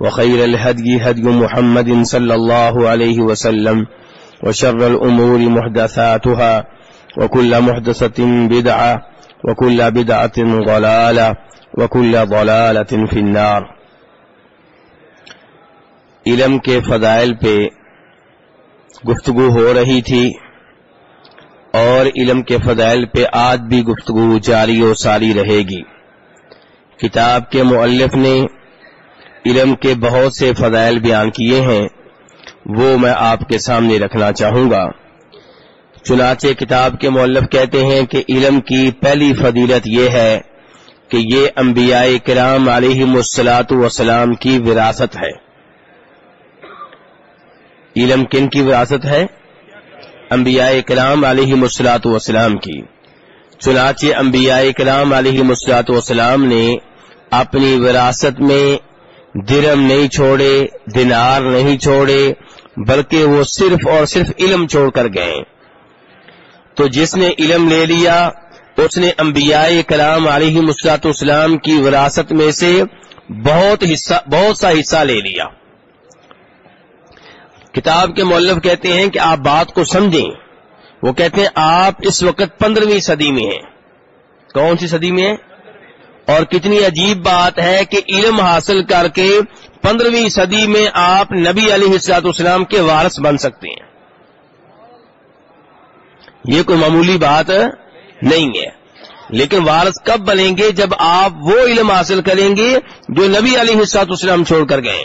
وخير الهدي هدي محمد صلى الله عليه وسلم وشر الأمور محدثاتها وكل محدثة بدعة وكل بدعة ضلالة وكل ضلالة في النار. علم کے فضائل پہ گفتگو ہو رہی تھی اور علم کے فضائل پہ آج بھی گفتگو جاری و ساری رہے گی۔ کتاب کے مؤلف نے علم کے بہت سے فضائل بیان کیے ہیں، وہ میں آپ کے سامنے رکھنا چاہوں گا۔ چنانچہ کتاب کے مولف کہتے ہیں کہ علم کی پہلی فضیلت یہ ہے کہ یہ انبیاء کرام علیہ مسلاط وسلام کی وراثت ہے۔ علم کن کی وراثت ہے؟ انبیاء کرام علیہ مسلاط وسلام کی۔ چنانچہ انبیاء کرام علیہ مسلاط وسلام نے اپنی وراثت میں درم نہیں چھوڑے، دینار نہیں چھوڑے، بلکہ وہ صرف اور صرف علم چھوڑ کر گئے۔ تو جس نے علم لے لیا، اس نے انبیاء کلام علیہ مسلاط اسلام کی وراثت میں سے بہت حصہ، بہت سا حصہ لے لیا۔ کتاب کے مولف کہتے ہیں کہ آپ بات کو سمجھیں۔ وہ کہتے ہیں آپ اس وقت پندرہویں صدی میں ہیں۔ کون سی صدی میں ہیں؟ اور کتنی عجیب بات ہے کہ علم حاصل کر کے پندرہویں صدی میں آپ نبی علیہ السلاط اسلام کے وارث بن سکتے ہیں۔ یہ کوئی معمولی بات نہیں ہے۔ لیکن وارث کب بنیں گے جب آپ وہ علم حاصل کریں گے جو نبی علیہ السلاط اسلام چھوڑ کر گئے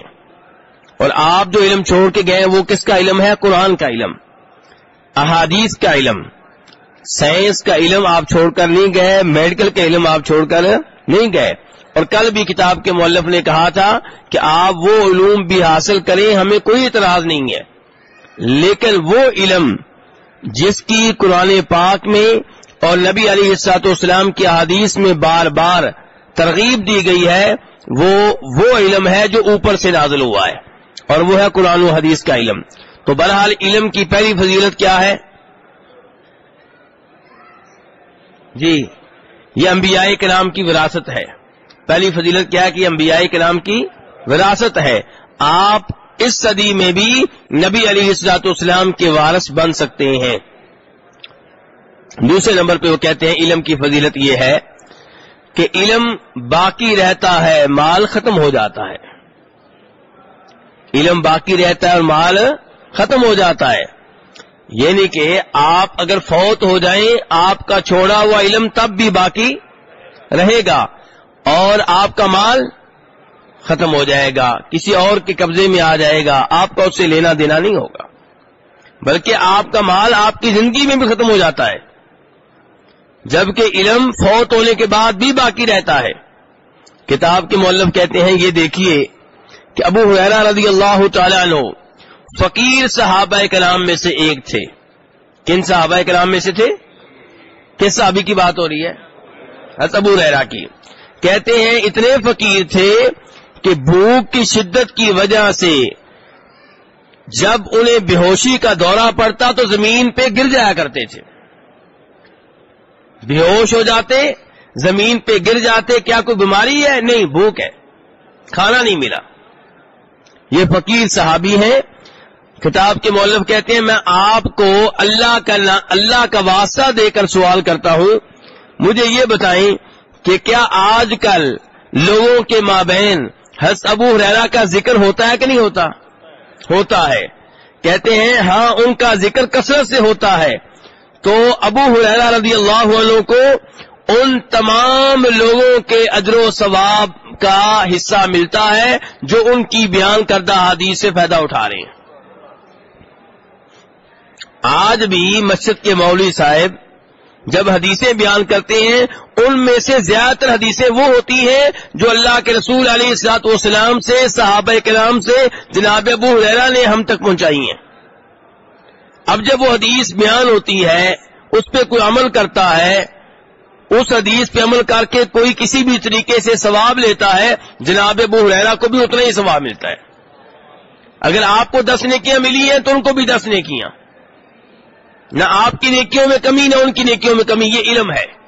اور آپ جو علم چھوڑ کے گئے وہ کس کا علم ہے؟ قرآن کا علم، احادیث کا علم، سائنس کا علم آپ چھوڑ کر نہیں گئے، میڈیکل کا علم آپ چھوڑ کر نہیں گئے۔ اور کل بھی کتاب کے مولف نے کہا تھا کہ آپ وہ علوم بھی حاصل کریں، ہمیں کوئی اعتراض نہیں ہے۔ لیکن وہ علم جس کی قرآن پاک میں اور نبی علیہ السلاط والسلام کی حدیث میں بار بار ترغیب دی گئی ہے، وہ وہ علم ہے جو اوپر سے نازل ہوا ہے۔ اور وہ ہے قرآن و حدیث کا علم۔ تو بہرحال علم کی پہلی فضیلت کیا ہے؟ جی۔ یہ انبیاء کلام کی وراثت ہے۔ پہلی فضیلت کیا ہے کہ انبیاء کلام کی وراثت ہے۔ آپ اس صدی میں بھی نبی علیہ السلاط اسلام کے وارث بن سکتے ہیں۔ دوسرے نمبر پہ وہ کہتے ہیں علم کی فضیلت یہ ہے کہ علم باقی رہتا ہے، مال ختم ہو جاتا ہے۔ علم باقی رہتا ہے اور مال ختم ہو جاتا ہے۔ یعنی کہ آپ اگر فوت ہو جائیں، آپ کا چھوڑا ہوا علم تب بھی باقی رہے گا اور آپ کا مال ختم ہو جائے گا، کسی اور کے قبضے میں آ جائے گا، آپ کا اس سے لینا دینا نہیں ہوگا۔ بلکہ آپ کا مال آپ کی زندگی میں بھی ختم ہو جاتا ہے۔ جبکہ علم فوت ہونے کے بعد بھی باقی رہتا ہے۔ کتاب کے مولف کہتے ہیں، یہ دیکھیے کہ ابو حیرا رضی اللہ تعالیٰ عنہ فقیر صحابہ کلام میں سے ایک تھے۔ کن صحابہ کلام میں سے تھے؟ کس صحابی کی بات ہو رہی ہے؟ حضرت ابو ریرا کی۔ کہتے ہیں اتنے فقیر تھے کہ بھوک کی شدت کی وجہ سے جب انہیں بے ہوشی کا دورہ پڑتا تو زمین پہ گر جایا کرتے تھے۔ بے ہوش ہو جاتے، زمین پہ گر جاتے، کیا کوئی بیماری ہے؟ نہیں، بھوک ہے، کھانا نہیں ملا۔ یہ فقیر صحابی ہیں۔ کتاب کے مولف کہتے ہیں، میں آپ کو اللہ کا اللہ کا واسطہ دے کر سوال کرتا ہوں۔ مجھے یہ بتائیں کہ کیا آج کل لوگوں کے مابین حس ابو ریرا کا ذکر ہوتا ہے کہ نہیں ہوتا؟ ہوتا ہے۔ کہتے ہیں ہاں ان کا ذکر کثرت سے ہوتا ہے۔ تو ابو حریرا رضی اللہ عنہ کو ان تمام لوگوں کے اجر و ثواب کا حصہ ملتا ہے جو ان کی بیان کردہ حدیث سے فائدہ اٹھا رہے ہیں۔ آج بھی مسجد کے مولوی صاحب جب حدیثیں بیان کرتے ہیں، ان میں سے زیادہ تر حدیثیں وہ ہوتی ہیں جو اللہ کے رسول علیہ السلاط والسلام سے، صحابہ کلام سے، جناب ابو حریرا نے ہم تک پہنچائی ہیں۔ اب جب وہ حدیث بیان ہوتی ہے، اس پہ کوئی عمل کرتا ہے، اس حدیث پہ عمل کر کے کوئی کسی بھی طریقے سے ثواب لیتا ہے، جناب ابو حریرا کو بھی اتنا ہی ثواب ملتا ہے۔ اگر آپ کو دس نیکیاں ملی ہیں تو ان کو بھی دس نیکیاں۔ نہ آپ کی نیکیوں میں کمی، نہ ان کی نیکیوں میں کمی، یہ علم ہے۔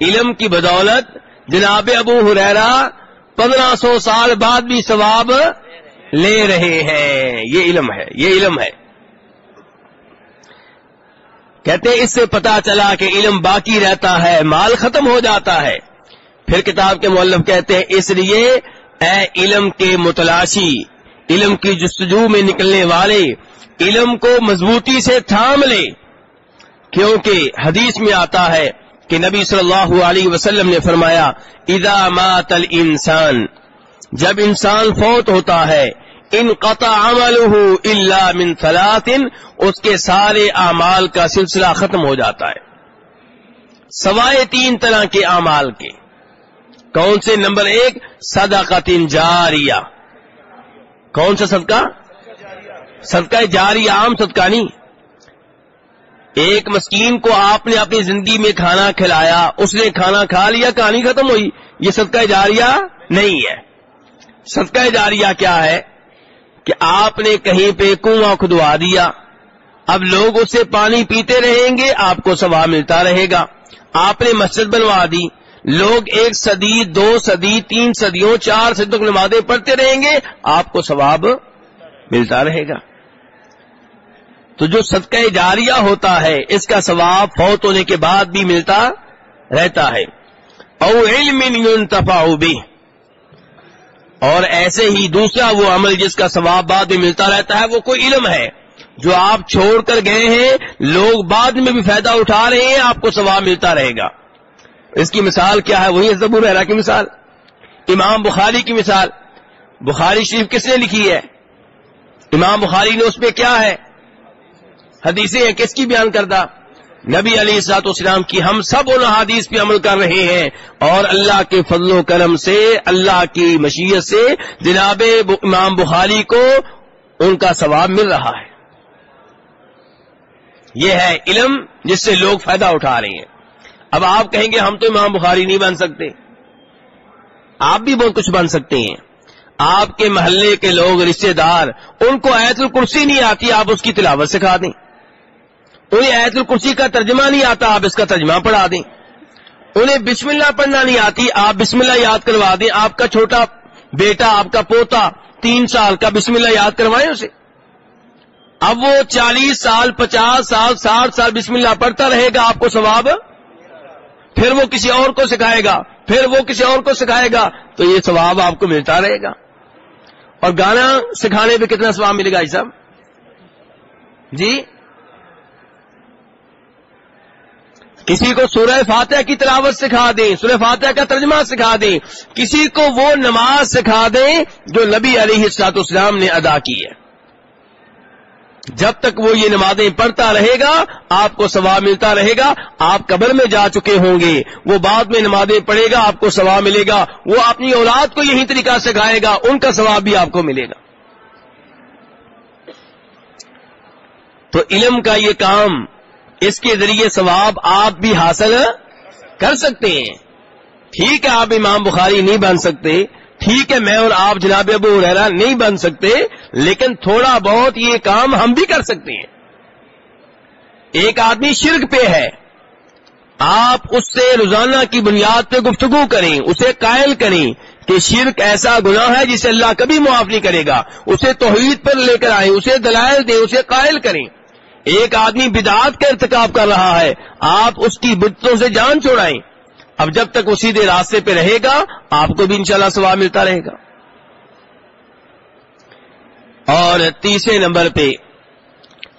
علم کی بدولت جناب ابو حریرا پندرہ سو سال بعد بھی ثواب لے رہے ہیں۔ یہ علم ہے، یہ علم ہے۔ کہتے اس سے پتا چلا کہ علم باقی رہتا ہے، مال ختم ہو جاتا ہے۔ پھر کتاب کے مولف کہتے ہیں، اس لیے اے علم کے متلاشی، علم کی جستجو میں نکلنے والے علم کو مضبوطی سے تھام لے، کیونکہ حدیث میں آتا ہے کہ نبی صلی اللہ علیہ وسلم نے فرمایا، اذا مات الانسان جب انسان فوت ہوتا ہے، ان قطع الا من ثلاث اس کے سارے اعمال کا سلسلہ ختم ہو جاتا ہے۔ سوائے تین طرح کے اعمال کے۔ کون سے؟ نمبر ایک صدقہ جاریہ۔ کون سا صدقہ؟ صدقہ جاری عام صدقہ نہیں۔ ایک مسکین کو آپ نے اپنی زندگی میں کھانا کھلایا، اس نے کھانا کھا لیا، کہانی ختم ہوئی۔ یہ صدقہ جاریہ نہیں ہے۔ صدقہ جاریہ کیا ہے؟ کہ آپ نے کہیں پہ کنواں کھدوا دیا۔ اب لوگ اس سے پانی پیتے رہیں گے، آپ کو ثواب ملتا رہے گا۔ آپ نے مسجد بنوا دی۔ لوگ ایک صدی، دو صدی، تین صدیوں، چار صدیوں نمازیں پڑھتے رہیں گے، آپ کو ثواب ملتا رہے گا۔ تو جو صدقہ جاریہ ہوتا ہے، اس کا ثواب فوت ہونے کے بعد بھی ملتا رہتا ہے۔ او علم ينتفع بھی اور ایسے ہی دوسرا وہ عمل جس کا ثواب بعد میں ملتا رہتا ہے، وہ کوئی علم ہے۔ جو آپ چھوڑ کر گئے ہیں، لوگ بعد میں بھی فائدہ اٹھا رہے ہیں، آپ کو ثواب ملتا رہے گا۔ اس کی مثال کیا ہے؟ وہی زبور کی مثال۔ امام بخاری کی مثال۔ بخاری شریف کس نے لکھی ہے؟ امام بخاری نے اس پہ کیا ہے؟ حدیثیں ہیں، کس کی بیان کردہ؟ نبی علی سات اسلام کی ہم سب ان حادیث پہ عمل کر رہے ہیں اور اللہ کے فضل و کرم سے، اللہ کی مشیت سے جناب امام بخاری کو ان کا ثواب مل رہا ہے۔ یہ ہے علم جس سے لوگ فائدہ اٹھا رہے ہیں۔ اب آپ کہیں گے ہم تو امام بخاری نہیں بن سکتے۔ آپ بھی بہت کچھ بن سکتے ہیں۔ آپ کے محلے کے لوگ رشتے دار، ان کو ایت الکرسی نہیں آتی، آپ اس کی تلاوت سکھا دیں۔ انہیں ایت الکرسی کا ترجمہ نہیں آتا، آپ اس کا ترجمہ پڑھا دیں۔ انہیں بسم اللہ پڑھنا نہیں آتی، آپ بسم اللہ یاد کروا دیں۔ آپ کا چھوٹا بیٹا، آپ کا پوتا تین سال کا بسم اللہ یاد کروائیں اسے۔ اب وہ چالیس سال، پچاس سال، ساٹھ سال بسم اللہ پڑھتا رہے گا، آپ کو ثواب؟ پھر وہ کسی اور کو سکھائے گا۔ پھر وہ کسی اور کو سکھائے گا۔ تو یہ ثواب آپ کو ملتا رہے گا۔ اور گانا سکھانے پہ کتنا ثواب ملے گا صاحب؟ جی؟ کسی کو سورہ فاتحہ کی تلاوت سکھا دیں، سورہ فاتحہ کا ترجمہ سکھا دیں، کسی کو وہ نماز سکھا دیں جو نبی علیہ السلاط اسلام نے ادا کی ہے۔ جب تک وہ یہ نمازیں پڑھتا رہے گا، آپ کو ثواب ملتا رہے گا، آپ قبر میں جا چکے ہوں گے، وہ بعد میں نمازیں پڑھے گا، آپ کو ثواب ملے گا، وہ اپنی اولاد کو یہی طریقہ سکھائے گا، ان کا ثواب بھی آپ کو ملے گا۔ تو علم کا یہ کام، اس کے ذریعے ثواب آپ بھی حاصل کر سکتے ہیں۔ ٹھیک ہے، آپ امام بخاری نہیں بن سکتے ٹھیک ہے، میں اور آپ جناب ابو ریرا نہیں بن سکتے، لیکن تھوڑا بہت یہ کام ہم بھی کر سکتے ہیں۔ ایک آدمی شرک پہ ہے، آپ اس سے روزانہ کی بنیاد پہ گفتگو کریں، اسے قائل کریں کہ شرک ایسا گناہ ہے جسے اللہ کبھی معاف نہیں کرے گا۔ اسے توحید پر لے کر آئیں، اسے دلائل دیں، اسے قائل کریں۔ ایک آدمی بدعات کا ارتکاب کر رہا ہے، آپ اس کی بدتوں سے جان چھوڑائیں اب جب تک وہ سیدھے راستے پہ رہے گا، آپ کو بھی انشاءاللہ ثواب ملتا رہے گا۔ اور تیسرے نمبر پہ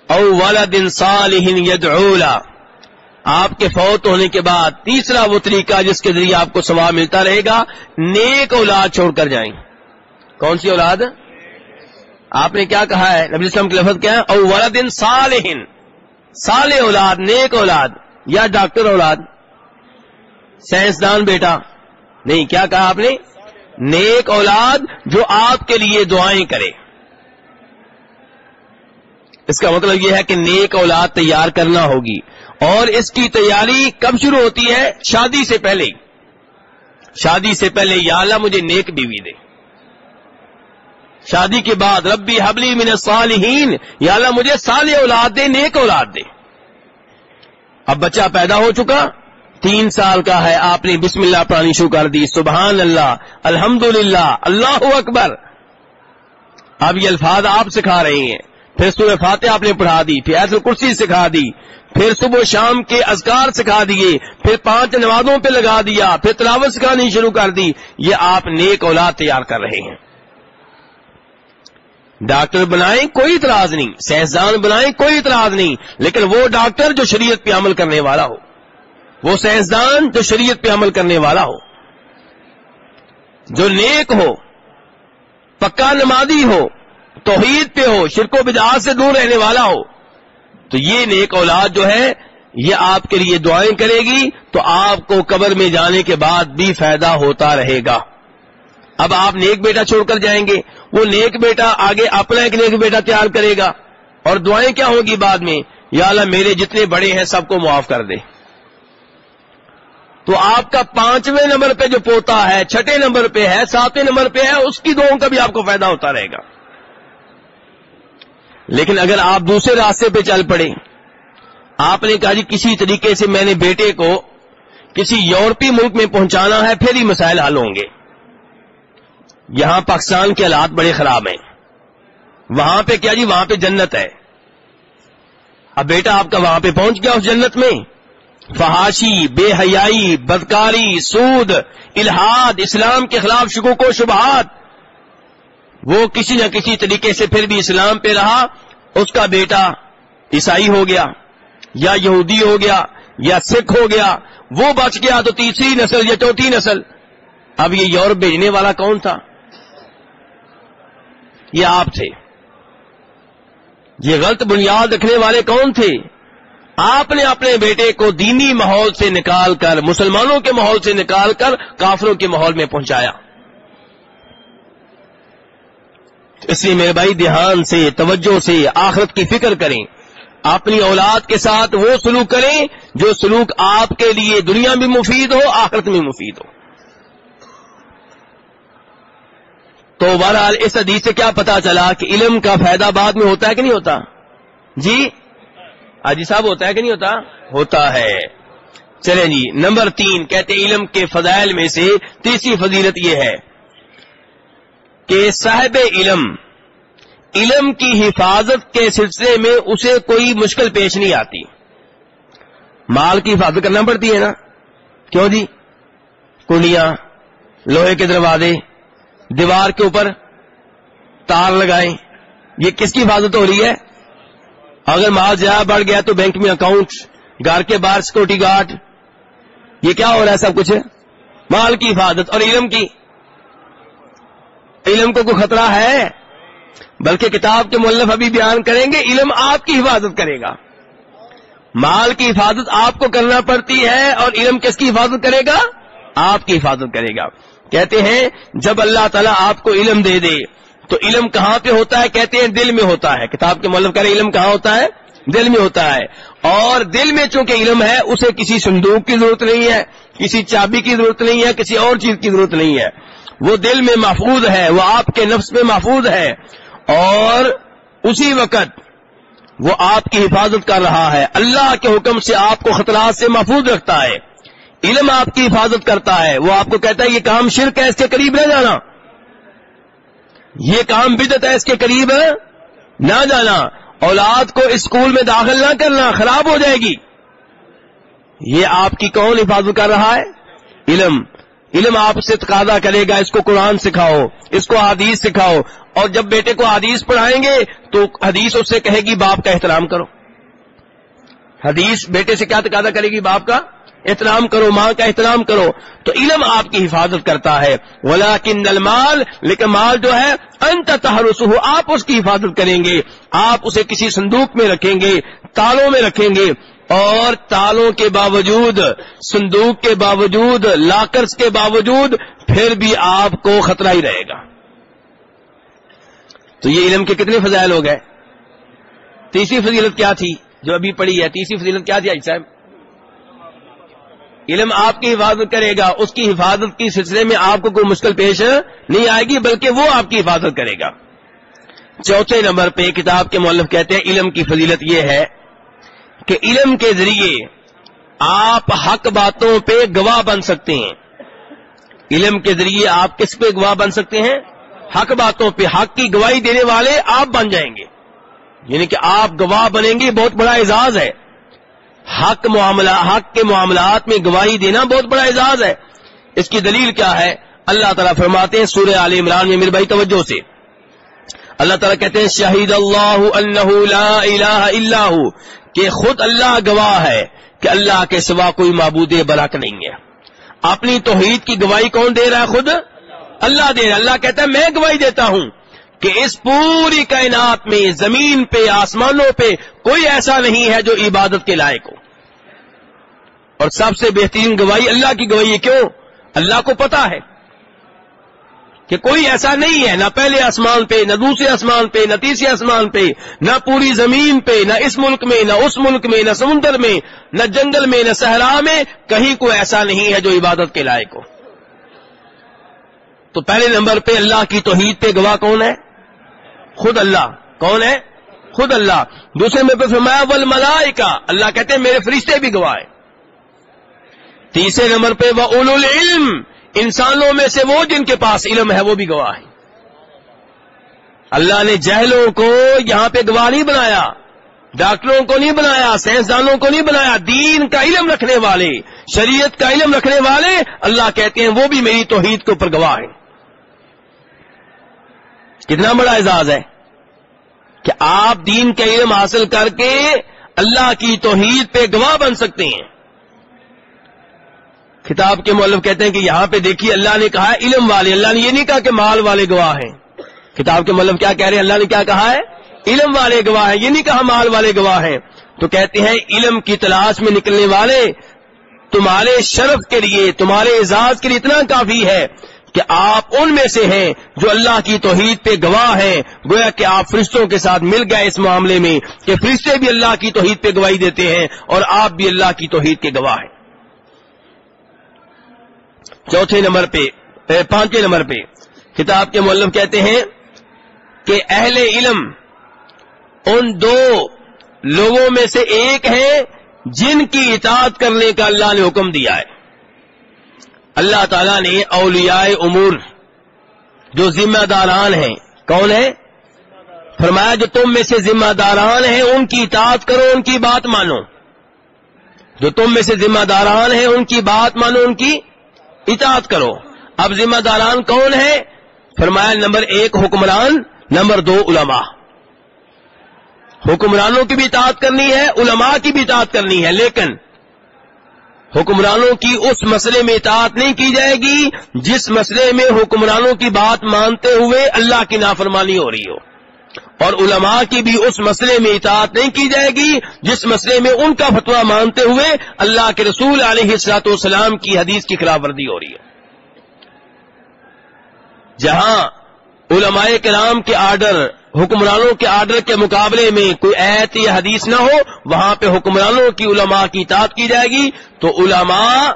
او والا دن سال یدعولا آپ کے فوت ہونے کے بعد تیسرا وہ طریقہ جس کے ذریعے آپ کو ثواب ملتا رہے گا، نیک اولاد چھوڑ کر جائیں۔ کون سی اولاد؟ آپ نے کیا کہا ہے؟ نبی اسلام کے لفظ کیا ہے؟ او والا دن سال سال اولاد، نیک اولاد یا ڈاکٹر اولاد۔ سائنسدان بیٹا۔ نہیں، کیا کہا آپ نے؟ نیک اولاد جو آپ کے لیے دعائیں کرے۔ اس کا مطلب یہ ہے کہ نیک اولاد تیار کرنا ہوگی۔ اور اس کی تیاری کب شروع ہوتی ہے؟ شادی سے پہلے۔ شادی سے پہلے یا اللہ مجھے نیک بیوی دے۔ شادی کے بعد ربی حبلی من الصالحین، یا اللہ مجھے سال اولاد دے، نیک اولاد دے۔ اب بچہ پیدا ہو چکا۔ تین سال کا ہے، آپ نے بسم اللہ پرانی شروع کر دی، سبحان اللہ الحمد اللہ اکبر۔ اب یہ الفاظ آپ سکھا رہے ہیں۔ پھر سورہ فاتح آپ نے پڑھا دی، پھر ایسے کرسی سکھا دی، پھر صبح شام کے اذکار سکھا دیے، پھر پانچ نمازوں پہ لگا دیا، پھر تلاوت سکھانی شروع کر دی۔ یہ آپ نیک اولاد تیار کر رہے ہیں۔ ڈاکٹر بنائیں کوئی اعتراض نہیں، سائنسدان بنائیں کوئی اعتراض نہیں، لیکن وہ ڈاکٹر جو شریعت پہ عمل کرنے والا ہو۔ وہ سائنسدان جو شریعت پہ عمل کرنے والا ہو، جو نیک ہو، پکا نمازی ہو، توحید پہ ہو، شرک و بدعات سے دور رہنے والا ہو، تو یہ نیک اولاد جو ہے، یہ آپ کے لیے دعائیں کرے گی، تو آپ کو قبر میں جانے کے بعد بھی فائدہ ہوتا رہے گا۔ اب آپ نیک بیٹا چھوڑ کر جائیں گے، وہ نیک بیٹا آگے اپنا ایک نیک بیٹا تیار کرے گا۔ اور دعائیں کیا ہوگی بعد میں؟ یا اللہ میرے جتنے بڑے ہیں، سب کو معاف کر دے۔ تو آپ کا پانچویں نمبر پہ جو پوتا ہے، چھٹے نمبر پہ ہے، ساتویں نمبر پہ ہے، اس کی دعاؤں کا بھی آپ کو فائدہ ہوتا رہے گا۔ لیکن اگر آپ دوسرے راستے پہ چل پڑے، آپ نے کہا جی کسی طریقے سے میں نے بیٹے کو کسی یورپی ملک میں پہنچانا ہے، پھر ہی مسائل حل ہوں گے۔ یہاں پاکستان کے حالات بڑے خراب ہیں۔ وہاں پہ کیا جی؟ وہاں پہ جنت ہے۔ اب بیٹا آپ کا وہاں پہ پہنچ گیا اس جنت میں۔ فحاشی بے حیائی بدکاری، سود الحاد اسلام کے خلاف شکوک و شبہات۔ وہ کسی نہ کسی طریقے سے پھر بھی اسلام پہ رہا، اس کا بیٹا عیسائی ہو گیا، یا یہودی ہو گیا، یا سکھ ہو گیا، وہ بچ گیا تو تیسری نسل یا چوتھی نسل۔ اب یہ یورپ بھیجنے والا کون تھا؟ یہ آپ تھے۔ یہ غلط بنیاد رکھنے والے کون تھے؟ آپ نے اپنے بیٹے کو دینی ماحول سے نکال کر، مسلمانوں کے ماحول سے نکال کر کافروں کے ماحول میں پہنچایا۔ اس لیے میرے بھائی، دھیان سے، توجہ سے آخرت کی فکر کریں۔ اپنی اولاد کے ساتھ وہ سلوک کریں جو سلوک آپ کے لیے دنیا بھی مفید ہو، آخرت میں مفید ہو۔ تو بہرحال اس حدیث سے کیا پتا چلا کہ علم کا فائدہ بعد میں ہوتا ہے کہ نہیں ہوتا؟ جی؟ آجی صاحب، ہوتا ہے کہ نہیں ہوتا؟ ہوتا ہے۔ چلیں جی نمبر تین، کہتے علم کے فضائل میں سے تیسری فضیلت یہ ہے کہ صاحب علم علم کی حفاظت کے سلسلے میں اسے کوئی مشکل پیش نہیں آتی۔ مال کی حفاظت کرنا پڑتی ہے نا؟ کیوں جی؟ کنڈیاں، لوہے کے دروازے، دیوار کے اوپر تار لگائیں، یہ کس کی حفاظت ہو رہی ہے؟ اگر مال زیادہ بڑھ گیا تو بینک میں اکاؤنٹ، گھر کے باہر سیکورٹی گارڈ۔ یہ کیا ہو رہا ہے سب کچھ؟ مال کی حفاظت اور علم کی۔ علم کو کوئی خطرہ ہے؟ بلکہ کتاب کے مولف ابھی بیان کریں گے، علم آپ کی حفاظت کرے گا۔ مال کی حفاظت آپ کو کرنا پڑتی ہے اور علم کس کی حفاظت کرے گا؟ آپ کی حفاظت کرے گا۔ کہتے ہیں، جب اللہ تعالیٰ آپ کو علم دے دے تو علم کہاں پہ ہوتا ہے؟ کہتے ہیں دل میں ہوتا ہے۔ کتاب کے مولف کرے علم کہاں ہوتا ہے؟ دل میں ہوتا ہے۔ اور دل میں چونکہ علم ہے، اسے کسی صندوق کی ضرورت نہیں ہے، کسی چابی کی ضرورت نہیں ہے، کسی اور چیز کی ضرورت نہیں ہے۔ وہ دل میں محفوظ ہے، وہ آپ کے نفس میں محفوظ ہے۔ اور اسی وقت وہ آپ کی حفاظت کر رہا ہے۔ اللہ کے حکم سے آپ کو خطرات سے محفوظ رکھتا ہے۔ علم آپ کی حفاظت کرتا ہے۔ وہ آپ کو کہتا ہے، یہ کام شرک ہے، اس کے قریب نہ جانا۔ یہ کام بدت ہے اس کے قریب نہ جانا اولاد کو اسکول میں داخل نہ کرنا خراب ہو جائے گی یہ آپ کی کون حفاظت کر رہا ہے علم علم آپ سے تقاضا کرے گا اس کو قرآن سکھاؤ اس کو حدیث سکھاؤ اور جب بیٹے کو حدیث پڑھائیں گے تو حدیث اس سے کہے گی باپ کا احترام کرو حدیث بیٹے سے کیا تقاضا کرے گی باپ کا احترام کرو، ماں کا احترام کرو، تو علم آپ کی حفاظت کرتا ہے۔ ولا کن مال لیکن مال جو ہے انت تحرس ہو آپ اس کی حفاظت کریں گے۔ آپ اسے کسی صندوق میں رکھیں گے، تالوں میں رکھیں گے۔ اور تالوں کے باوجود، صندوق کے باوجود، لاکرز کے باوجود، پھر بھی آپ کو خطرہ ہی رہے گا۔ تو یہ علم کے کتنے فضائل ہو گئے؟ تیسری فضیلت کیا تھی جو ابھی پڑھی ہے؟ تیسری فضیلت کیا تھی صاحب؟ علم آپ کی حفاظت کرے گا، اس کی حفاظت کی سلسلے میں آپ کو کوئی مشکل پیش نہیں آئے گی، بلکہ وہ آپ کی حفاظت کرے گا۔ چوتھے نمبر پہ کتاب کے مولف کہتے ہیں، علم کی فضیلت یہ ہے کہ علم کے ذریعے آپ حق باتوں پہ گواہ بن سکتے ہیں۔ علم کے ذریعے آپ کس پہ گواہ بن سکتے ہیں؟ حق باتوں پہ، حق کی گواہی دینے والے آپ بن جائیں گے۔ یعنی کہ آپ گواہ بنیں گے بہت بڑا اعزاز ہے۔ حق معاملہ حق کے معاملات میں گواہی دینا بہت بڑا اعزاز ہے۔ اس کی دلیل کیا ہے؟ اللہ تعالیٰ فرماتے ہیں سورہ عال عمران میں میرے بھائی توجہ سے۔ اللہ تعالیٰ کہتے ہیں، شہید اللہ اللہ لا الہ الا کہ خود اللہ گواہ ہے کہ اللہ کے سوا کوئی معبود برک نہیں ہے۔ اپنی توحید کی گواہی کون دے رہا ہے خود؟ اللہ دے رہا اللہ کہتا ہے، میں گواہی دیتا ہوں۔ کہ اس پوری کائنات میں، زمین پہ، آسمانوں پہ کوئی ایسا نہیں ہے جو عبادت کے لائق ہو۔ اور سب سے بہترین گواہی اللہ کی گواہی ہے کیوں؟ اللہ کو پتا ہے کہ کوئی ایسا نہیں ہے، نہ پہلے آسمان پہ، نہ دوسرے آسمان پہ، نہ تیسرے آسمان پہ، نہ پوری زمین پہ، نہ اس ملک میں، نہ اس ملک میں، نہ سمندر میں، نہ جنگل میں، نہ صحرا میں کہیں کوئی ایسا نہیں ہے جو عبادت کے لائق ہو۔ تو پہلے نمبر پہ اللہ کی توحید پہ گواہ کون ہے؟ خود اللہ۔ کون ہے؟ خود اللہ۔ دوسرے میں پہ فرمایا ول ملائکہ اللہ کہتے ہیں، میرے فرشتے بھی گواہ تیسرے نمبر پہ وہ اول العلم انسانوں میں سے وہ جن کے پاس علم ہے، وہ بھی گواہ ہے اللہ نے جہلوں کو یہاں پہ گواہ نہیں بنایا۔ ڈاکٹروں کو نہیں بنایا، سائنسدانوں کو نہیں بنایا۔ دین کا علم رکھنے والے، شریعت کا علم رکھنے والے، اللہ کہتے ہیں، وہ بھی میری توحید کے اوپر گواہ ہیں۔ کتنا بڑا اعزاز ہے۔ کہ آپ دین کا علم حاصل کر کے اللہ کی توحید پہ گواہ بن سکتے ہیں۔ کتاب کے مولف کہتے ہیں کہ یہاں پہ دیکھیے اللہ نے کہا علم والے، اللہ نے یہ نہیں کہا کہ مال والے گواہ ہیں۔ کتاب کے مولف کیا کہہ رہے ہیں؟ اللہ نے کیا کہا ہے؟ علم والے گواہ ہیں، یہ نہیں کہا مال والے گواہ ہیں۔ تو کہتے ہیں علم کی تلاش میں نکلنے والے تمہارے شرف کے لیے، تمہارے اعزاز کے لیے اتنا کافی ہے۔ کہ آپ ان میں سے ہیں جو اللہ کی توحید پہ گواہ ہیں۔ گویا کہ آپ فرشتوں کے ساتھ مل گئے اس معاملے میں کہ فرشتے بھی اللہ کی توحید پہ گواہی دیتے ہیں اور آپ بھی اللہ کی توحید کے گواہ ہیں۔ چوتھے نمبر پہ پانچویں نمبر پہ، کتاب کے مولم کہتے ہیں کہ اہل علم ان دو لوگوں میں سے ایک ہیں جن کی اطاعت کرنے کا اللہ نے حکم دیا ہے۔ اللہ تعالیٰ نے اولیاء امور جو ذمہ داران ہیں، کون ہے فرمایا جو تم میں سے ذمہ داران ہیں، ان کی اطاعت کرو، ان کی بات مانو۔ جو تم میں سے ذمہ داران ہیں، ان کی بات مانو، ان کی اطاعت کرو۔ اب ذمہ داران کون ہے فرمایا نمبر ایک حکمران، نمبر دو علماء۔ حکمرانوں کی بھی اطاعت کرنی ہے، علماء کی بھی اطاعت کرنی ہے، لیکن حکمرانوں کی اس مسئلے میں اطاعت نہیں کی جائے گی جس مسئلے میں حکمرانوں کی بات مانتے ہوئے اللہ کی نافرمانی ہو رہی ہو۔ اور علماء کی بھی اس مسئلے میں اطاعت نہیں کی جائے گی جس مسئلے میں ان کا فتوا مانتے ہوئے اللہ کے رسول علیہ السلاط والسلام کی حدیث کی خلاف ورزی ہو رہی ہے جہاں علماء کرام کے آرڈر حکمرانوں کے آرڈر کے مقابلے میں کوئی ایت یا حدیث نہ ہو، وہاں پہ حکمرانوں کی علماء کی اطاعت کی جائے گی۔ تو علماء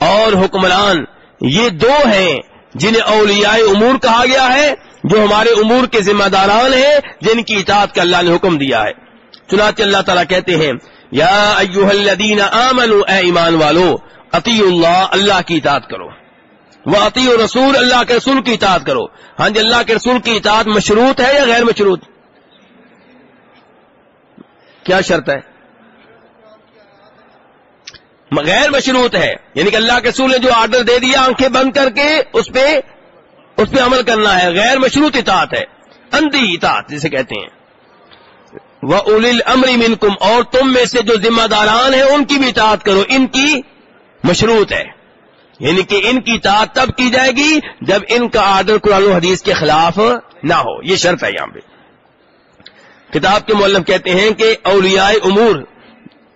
اور حکمران، یہ دو ہیں جنہیں اولیاء امور کہا گیا ہے، جو ہمارے امور کے ذمہ داران ہیں، جن کی اطاعت کا اللہ نے حکم دیا ہے۔ چنانچہ اللہ تعالیٰ کہتے ہیں، یا ایوہ الذین آمنوا، اے ایمان والو عطی اللہ اللہ کی اطاعت کرو۔ وہ عطی رسول اللہ کے رسول کی اطاعت کرو۔ ہاں جی اللہ کے رسول کی اطاعت مشروط ہے یا غیر مشروط؟ کیا شرط ہے؟ غیر مشروط ہے یعنی کہ اللہ کے رسول نے جو آرڈر دے دیا، آنکھیں بند کر کے اس پہ اس پہ عمل کرنا ہے۔ غیر مشروط اطاعت ہے، اندھی اطاعت جسے کہتے ہیں۔ وہ اول امری منکم اور تم میں سے جو ذمہ داران ہیں، ان کی بھی اطاعت کرو۔ ان کی مشروط ہے۔ یعنی کہ ان کی اطاعت تب کی جائے گی جب ان کا آرڈر قرآن و حدیث کے خلاف نہ ہو۔ یہ شرط ہے یہاں پہ۔ کتاب کے معلم کہتے ہیں کہ اولیاء امور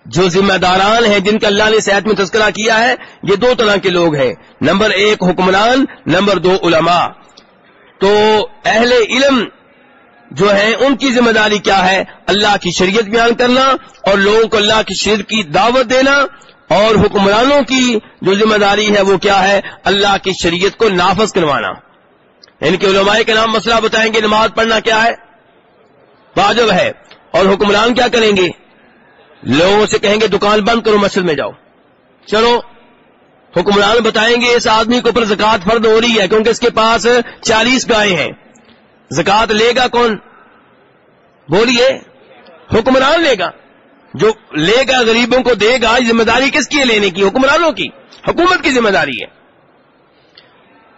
جو ذمہ داران ہیں، جن کا اللہ نے صحت میں تذکرہ کیا ہے، یہ دو طرح کے لوگ ہیں۔ نمبر ایک حکمران، نمبر دو علماء۔ تو اہل علم جو ہے ان کی ذمہ داری کیا ہے؟ اللہ کی شریعت بیان کرنا اور لوگوں کو اللہ کی شریعت کی دعوت دینا۔ اور حکمرانوں کی جو ذمہ داری ہے وہ کیا ہے؟ اللہ کی شریعت کو نافذ کروانا۔ یعنی کہ علماء کے نام مسئلہ بتائیں گے، نماز پڑھنا کیا ہے؟ واجب ہے۔ اور حکمران کیا کریں گے؟ لوگوں سے کہیں گے، دکان بند کرو، مسجد میں جاؤ۔ چلو، حکمران بتائیں گے، اس آدمی کے اوپر زکات فرد ہو رہی ہے کیونکہ اس کے پاس چالیس گائے ہیں۔ زکات لے گا کون؟ بولیے، حکمران لے گا۔ جو لے گا غریبوں کو دے گا ذمہ داری کس کی ہے لینے کی؟ حکمرانوں کی۔ حکومت کی ذمہ داری ہے۔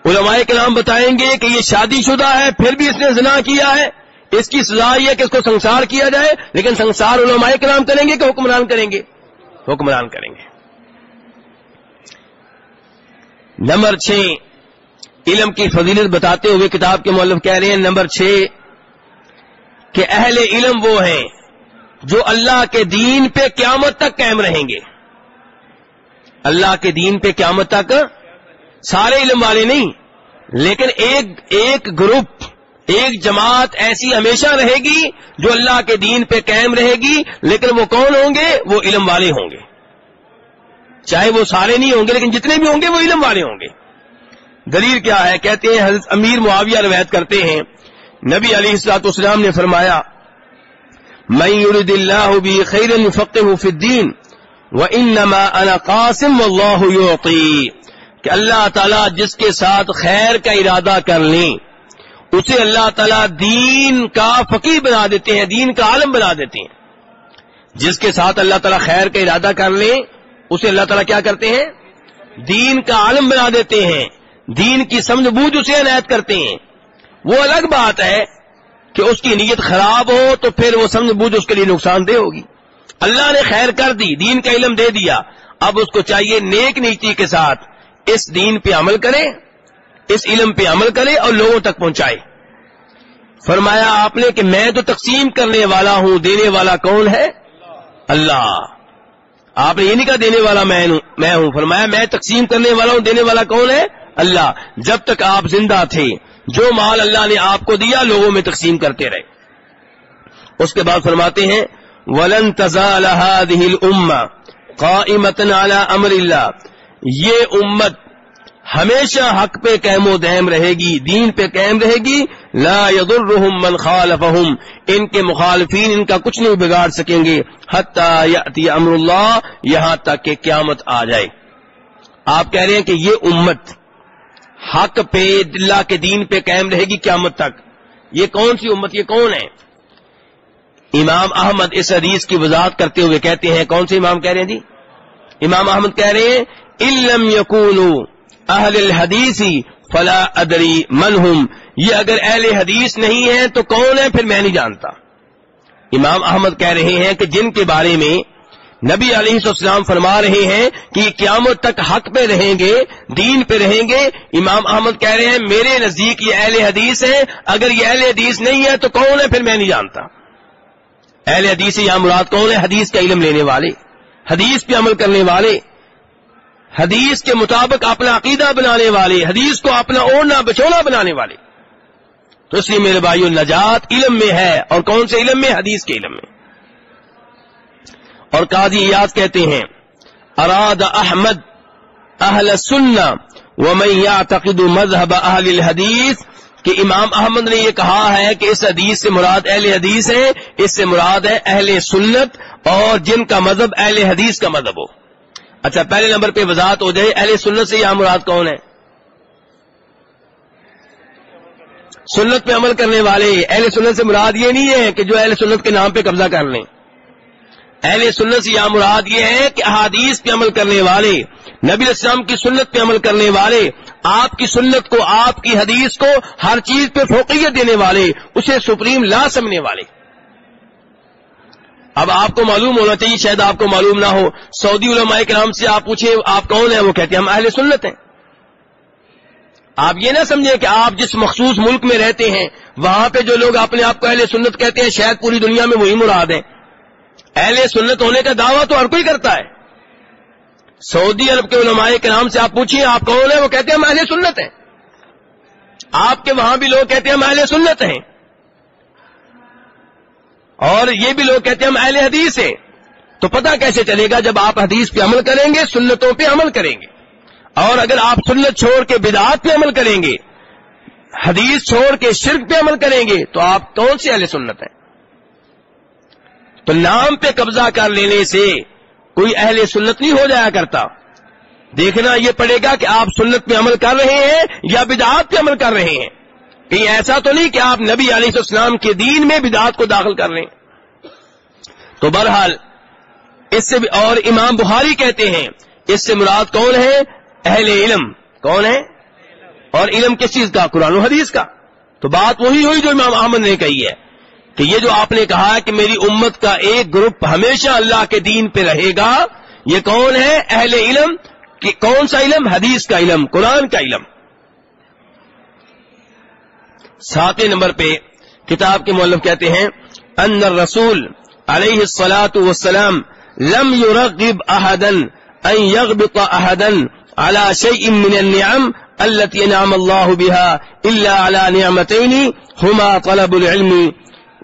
علماء کے نام بتائیں گے کہ یہ شادی شدہ ہے، پھر بھی اس نے زنا کیا ہے۔ اس کی سزا یہ کہ اس کو سنسار کیا جائے، لیکن سنسار علماء کے نام کریں گے کہ حکمران کریں گے؟ حکمران کریں گے۔ نمبر چھ، علم کی فضیلت بتاتے ہوئے کتاب کے مولف کہہ رہے ہیں، نمبر چھ، کہ اہل علم وہ ہیں جو اللہ کے دین پہ قیامت تک قائم رہیں گے اللہ کے دین پہ قیامت تک سارے علم والے نہیں لیکن ایک ایک گروپ ایک جماعت ایسی ہمیشہ رہے گی جو اللہ کے دین پہ قائم رہے گی لیکن وہ کون ہوں گے؟ وہ علم والے ہوں گے چاہے وہ سارے نہیں ہوں گے لیکن جتنے بھی ہوں گے وہ علم والے ہوں گے دلیل کیا ہے؟ کہتے ہیں حضرت امیر معاویہ روایت کرتے ہیں نبی علی السلاط اسلام نے فرمایا میں یرد اللہ بھی خیر فی الدین و انما انا قاسم واللہ یعطی کہ اللہ تعالیٰ جس کے ساتھ خیر کا ارادہ کر لیں، اسے اللہ تعالیٰ دین کا فقیر بنا دیتے ہیں، دین کا عالم بنا دیتے ہیں۔ جس کے ساتھ اللہ تعالیٰ خیر کا ارادہ کر لیں، اسے اللہ تعالیٰ کیا کرتے ہیں؟ دین کا عالم بنا دیتے ہیں۔ دین کی سمجھ بوجھ اسے عنایت کرتے ہیں۔ وہ الگ بات ہے کہ اس کی نیت خراب ہو تو پھر وہ سمجھ بوجھ اس کے لیے نقصان دہ ہوگی۔ اللہ نے خیر کر دی، دین کا علم دے دیا۔ اب اس کو چاہیے نیک نیتی کے ساتھ اس دین پہ عمل کریں، اس علم پہ عمل کرے اور لوگوں تک پہنچائے۔ فرمایا آپ نے کہ میں تو تقسیم کرنے والا ہوں، دینے والا کون ہے؟ اللہ۔ آپ نے یہ نہیں کہا دینے والا میں ہوں۔ فرمایا میں تقسیم کرنے والا ہوں، دینے والا کون ہے؟ اللہ۔ جب تک آپ زندہ تھے جو مال اللہ نے آپ کو دیا لوگوں میں تقسیم کرتے رہے۔ اس کے بعد فرماتے ہیں، ولن تزال هذه الامه قائمه على امر اللہ یہ امت ہمیشہ حق پہ قیم و دہم رہے گی، دین پہ قائم رہے گی۔ لا يضرهم من خالفهم۔ ان کے مخالفین ان کا کچھ نہیں بگاڑ سکیں گے۔ حتی امر اللہ یہاں تک کہ قیامت آ جائے۔ آپ کہہ رہے ہیں کہ یہ امت حق پہ اللہ کے دین پہ قائم رہے گی قیامت تک۔ یہ کون سی امت، یہ کون ہے؟ امام احمد اس حدیث کی وضاحت کرتے ہوئے کہتے ہیں، کون سے امام کہہ رہے ہیں جی؟ امام احمد کہہ رہے ہیں علم یقون اہل الحدیثی فلا ادری منہم یہ اگر اہل حدیث نہیں ہے تو کون ہے؟ پھر میں نہیں جانتا۔ امام احمد کہہ رہے ہیں کہ جن کے بارے میں نبی علیہ السلام فرما رہے ہیں کہ قیامت تک حق پہ رہیں گے، دین پہ رہیں گے۔ امام احمد کہہ رہے ہیں، میرے نزدیک یہ اہل حدیث ہے اگر یہ اہل حدیث نہیں ہے تو کون ہے؟ پھر میں نہیں جانتا۔ اہل حدیث یا مراد کون ہے حدیث کا علم لینے والے، حدیث پہ عمل کرنے والے۔ حدیث کے مطابق اپنا عقیدہ بنانے والے، حدیث کو اپنا اوڑھنا بچونا بنانے والے۔ تو اس لیے میرے بھائیو، نجات علم میں ہے، اور کون سے علم میں؟ حدیث کے علم میں۔ اور قاضی یاد کہتے ہیں، اراد احمد اہل سننا و میں تقد مذہب اہل الحدیث، کہ امام احمد نے یہ کہا ہے کہ اس حدیث سے مراد اہل حدیث ہے اس سے مراد ہے اہل سنت اور جن کا مذہب اہل حدیث کا مذہب ہو۔ اچھا پہلے نمبر پہ وضاحت ہو جائے، اہل سنت سے یہاں مراد کون ہے سنت پہ عمل کرنے والے، اہل سنت سے مراد یہ نہیں ہے کہ جو اہل سنت کے نام پہ قبضہ کر لیں۔ اہل سنت سے یہاں مراد یہ ہے کہ احادیث پہ عمل کرنے والے، نبی اسلام کی سنت پہ عمل کرنے والے، آپ کی سنت کو، آپ کی حدیث کو ہر چیز پہ فوقیت دینے والے، اسے سپریم لا سمنے والے۔ اب آپ کو معلوم ہونا چاہیے، شاید آپ کو معلوم نہ ہو، سعودی علماء کے نام سے آپ پوچھیں، آپ کون ہیں؟ وہ کہتے ہیں، ہم اہل سنت ہیں۔ آپ یہ نہ سمجھیں کہ آپ جس مخصوص ملک میں رہتے ہیں، وہاں پہ جو لوگ اپنے آپ کو اہل سنت کہتے ہیں، شاید پوری دنیا میں وہی مراد ہیں۔ اہل سنت ہونے کا دعویٰ تو ہر کوئی کرتا ہے۔ سعودی عرب کے علماء کے نام سے آپ پوچھیے آپ کون ہیں؟ وہ کہتے ہیں ہم اہل سنت ہیں۔ آپ کے وہاں بھی لوگ کہتے ہیں ہم اہل سنت ہیں۔ اور یہ بھی لوگ کہتے ہیں ہم اہل حدیث ہیں۔ تو پتہ کیسے چلے گا جب آپ حدیث پہ عمل کریں گے، سنتوں پہ عمل کریں گے۔ اور اگر آپ سنت چھوڑ کے بدعات پہ عمل کریں گے، حدیث چھوڑ کے شرک پہ عمل کریں گے، تو آپ کون سے اہل سنت ہیں؟ تو نام پہ قبضہ کر لینے سے کوئی اہل سنت نہیں ہو جایا کرتا۔ دیکھنا یہ پڑے گا کہ آپ سنت پہ عمل کر رہے ہیں یا بدعات پہ عمل کر رہے ہیں۔ کہیں ایسا تو نہیں کہ آپ نبی علیہ السلام کے دین میں بدعات کو داخل کر لیں۔ تو بہرحال اس سے اور امام بخاری کہتے ہیں، اس سے مراد کون ہے؟ اہل علم۔ کون ہے؟ اور علم کس چیز کا؟ قرآن و حدیث کا۔ تو بات وہی ہوئی جو امام احمد نے کہی ہے۔ کہ یہ جو آپ نے کہا کہ میری امت کا ایک گروپ ہمیشہ اللہ کے دین پہ رہے گا، یہ کون ہے؟ اہل علم، کہ کون سا علم؟ حدیث کا علم، قرآن کا علم۔ ساتویں نمبر پہ کتاب کے مولف کہتے ہیں، ان رسول علیہ السلاۃ وسلام لم يرغب احدا ان يغبط احدا على شيء من النعم التي نعم الله بها الا على نعمتين هما طلب العلم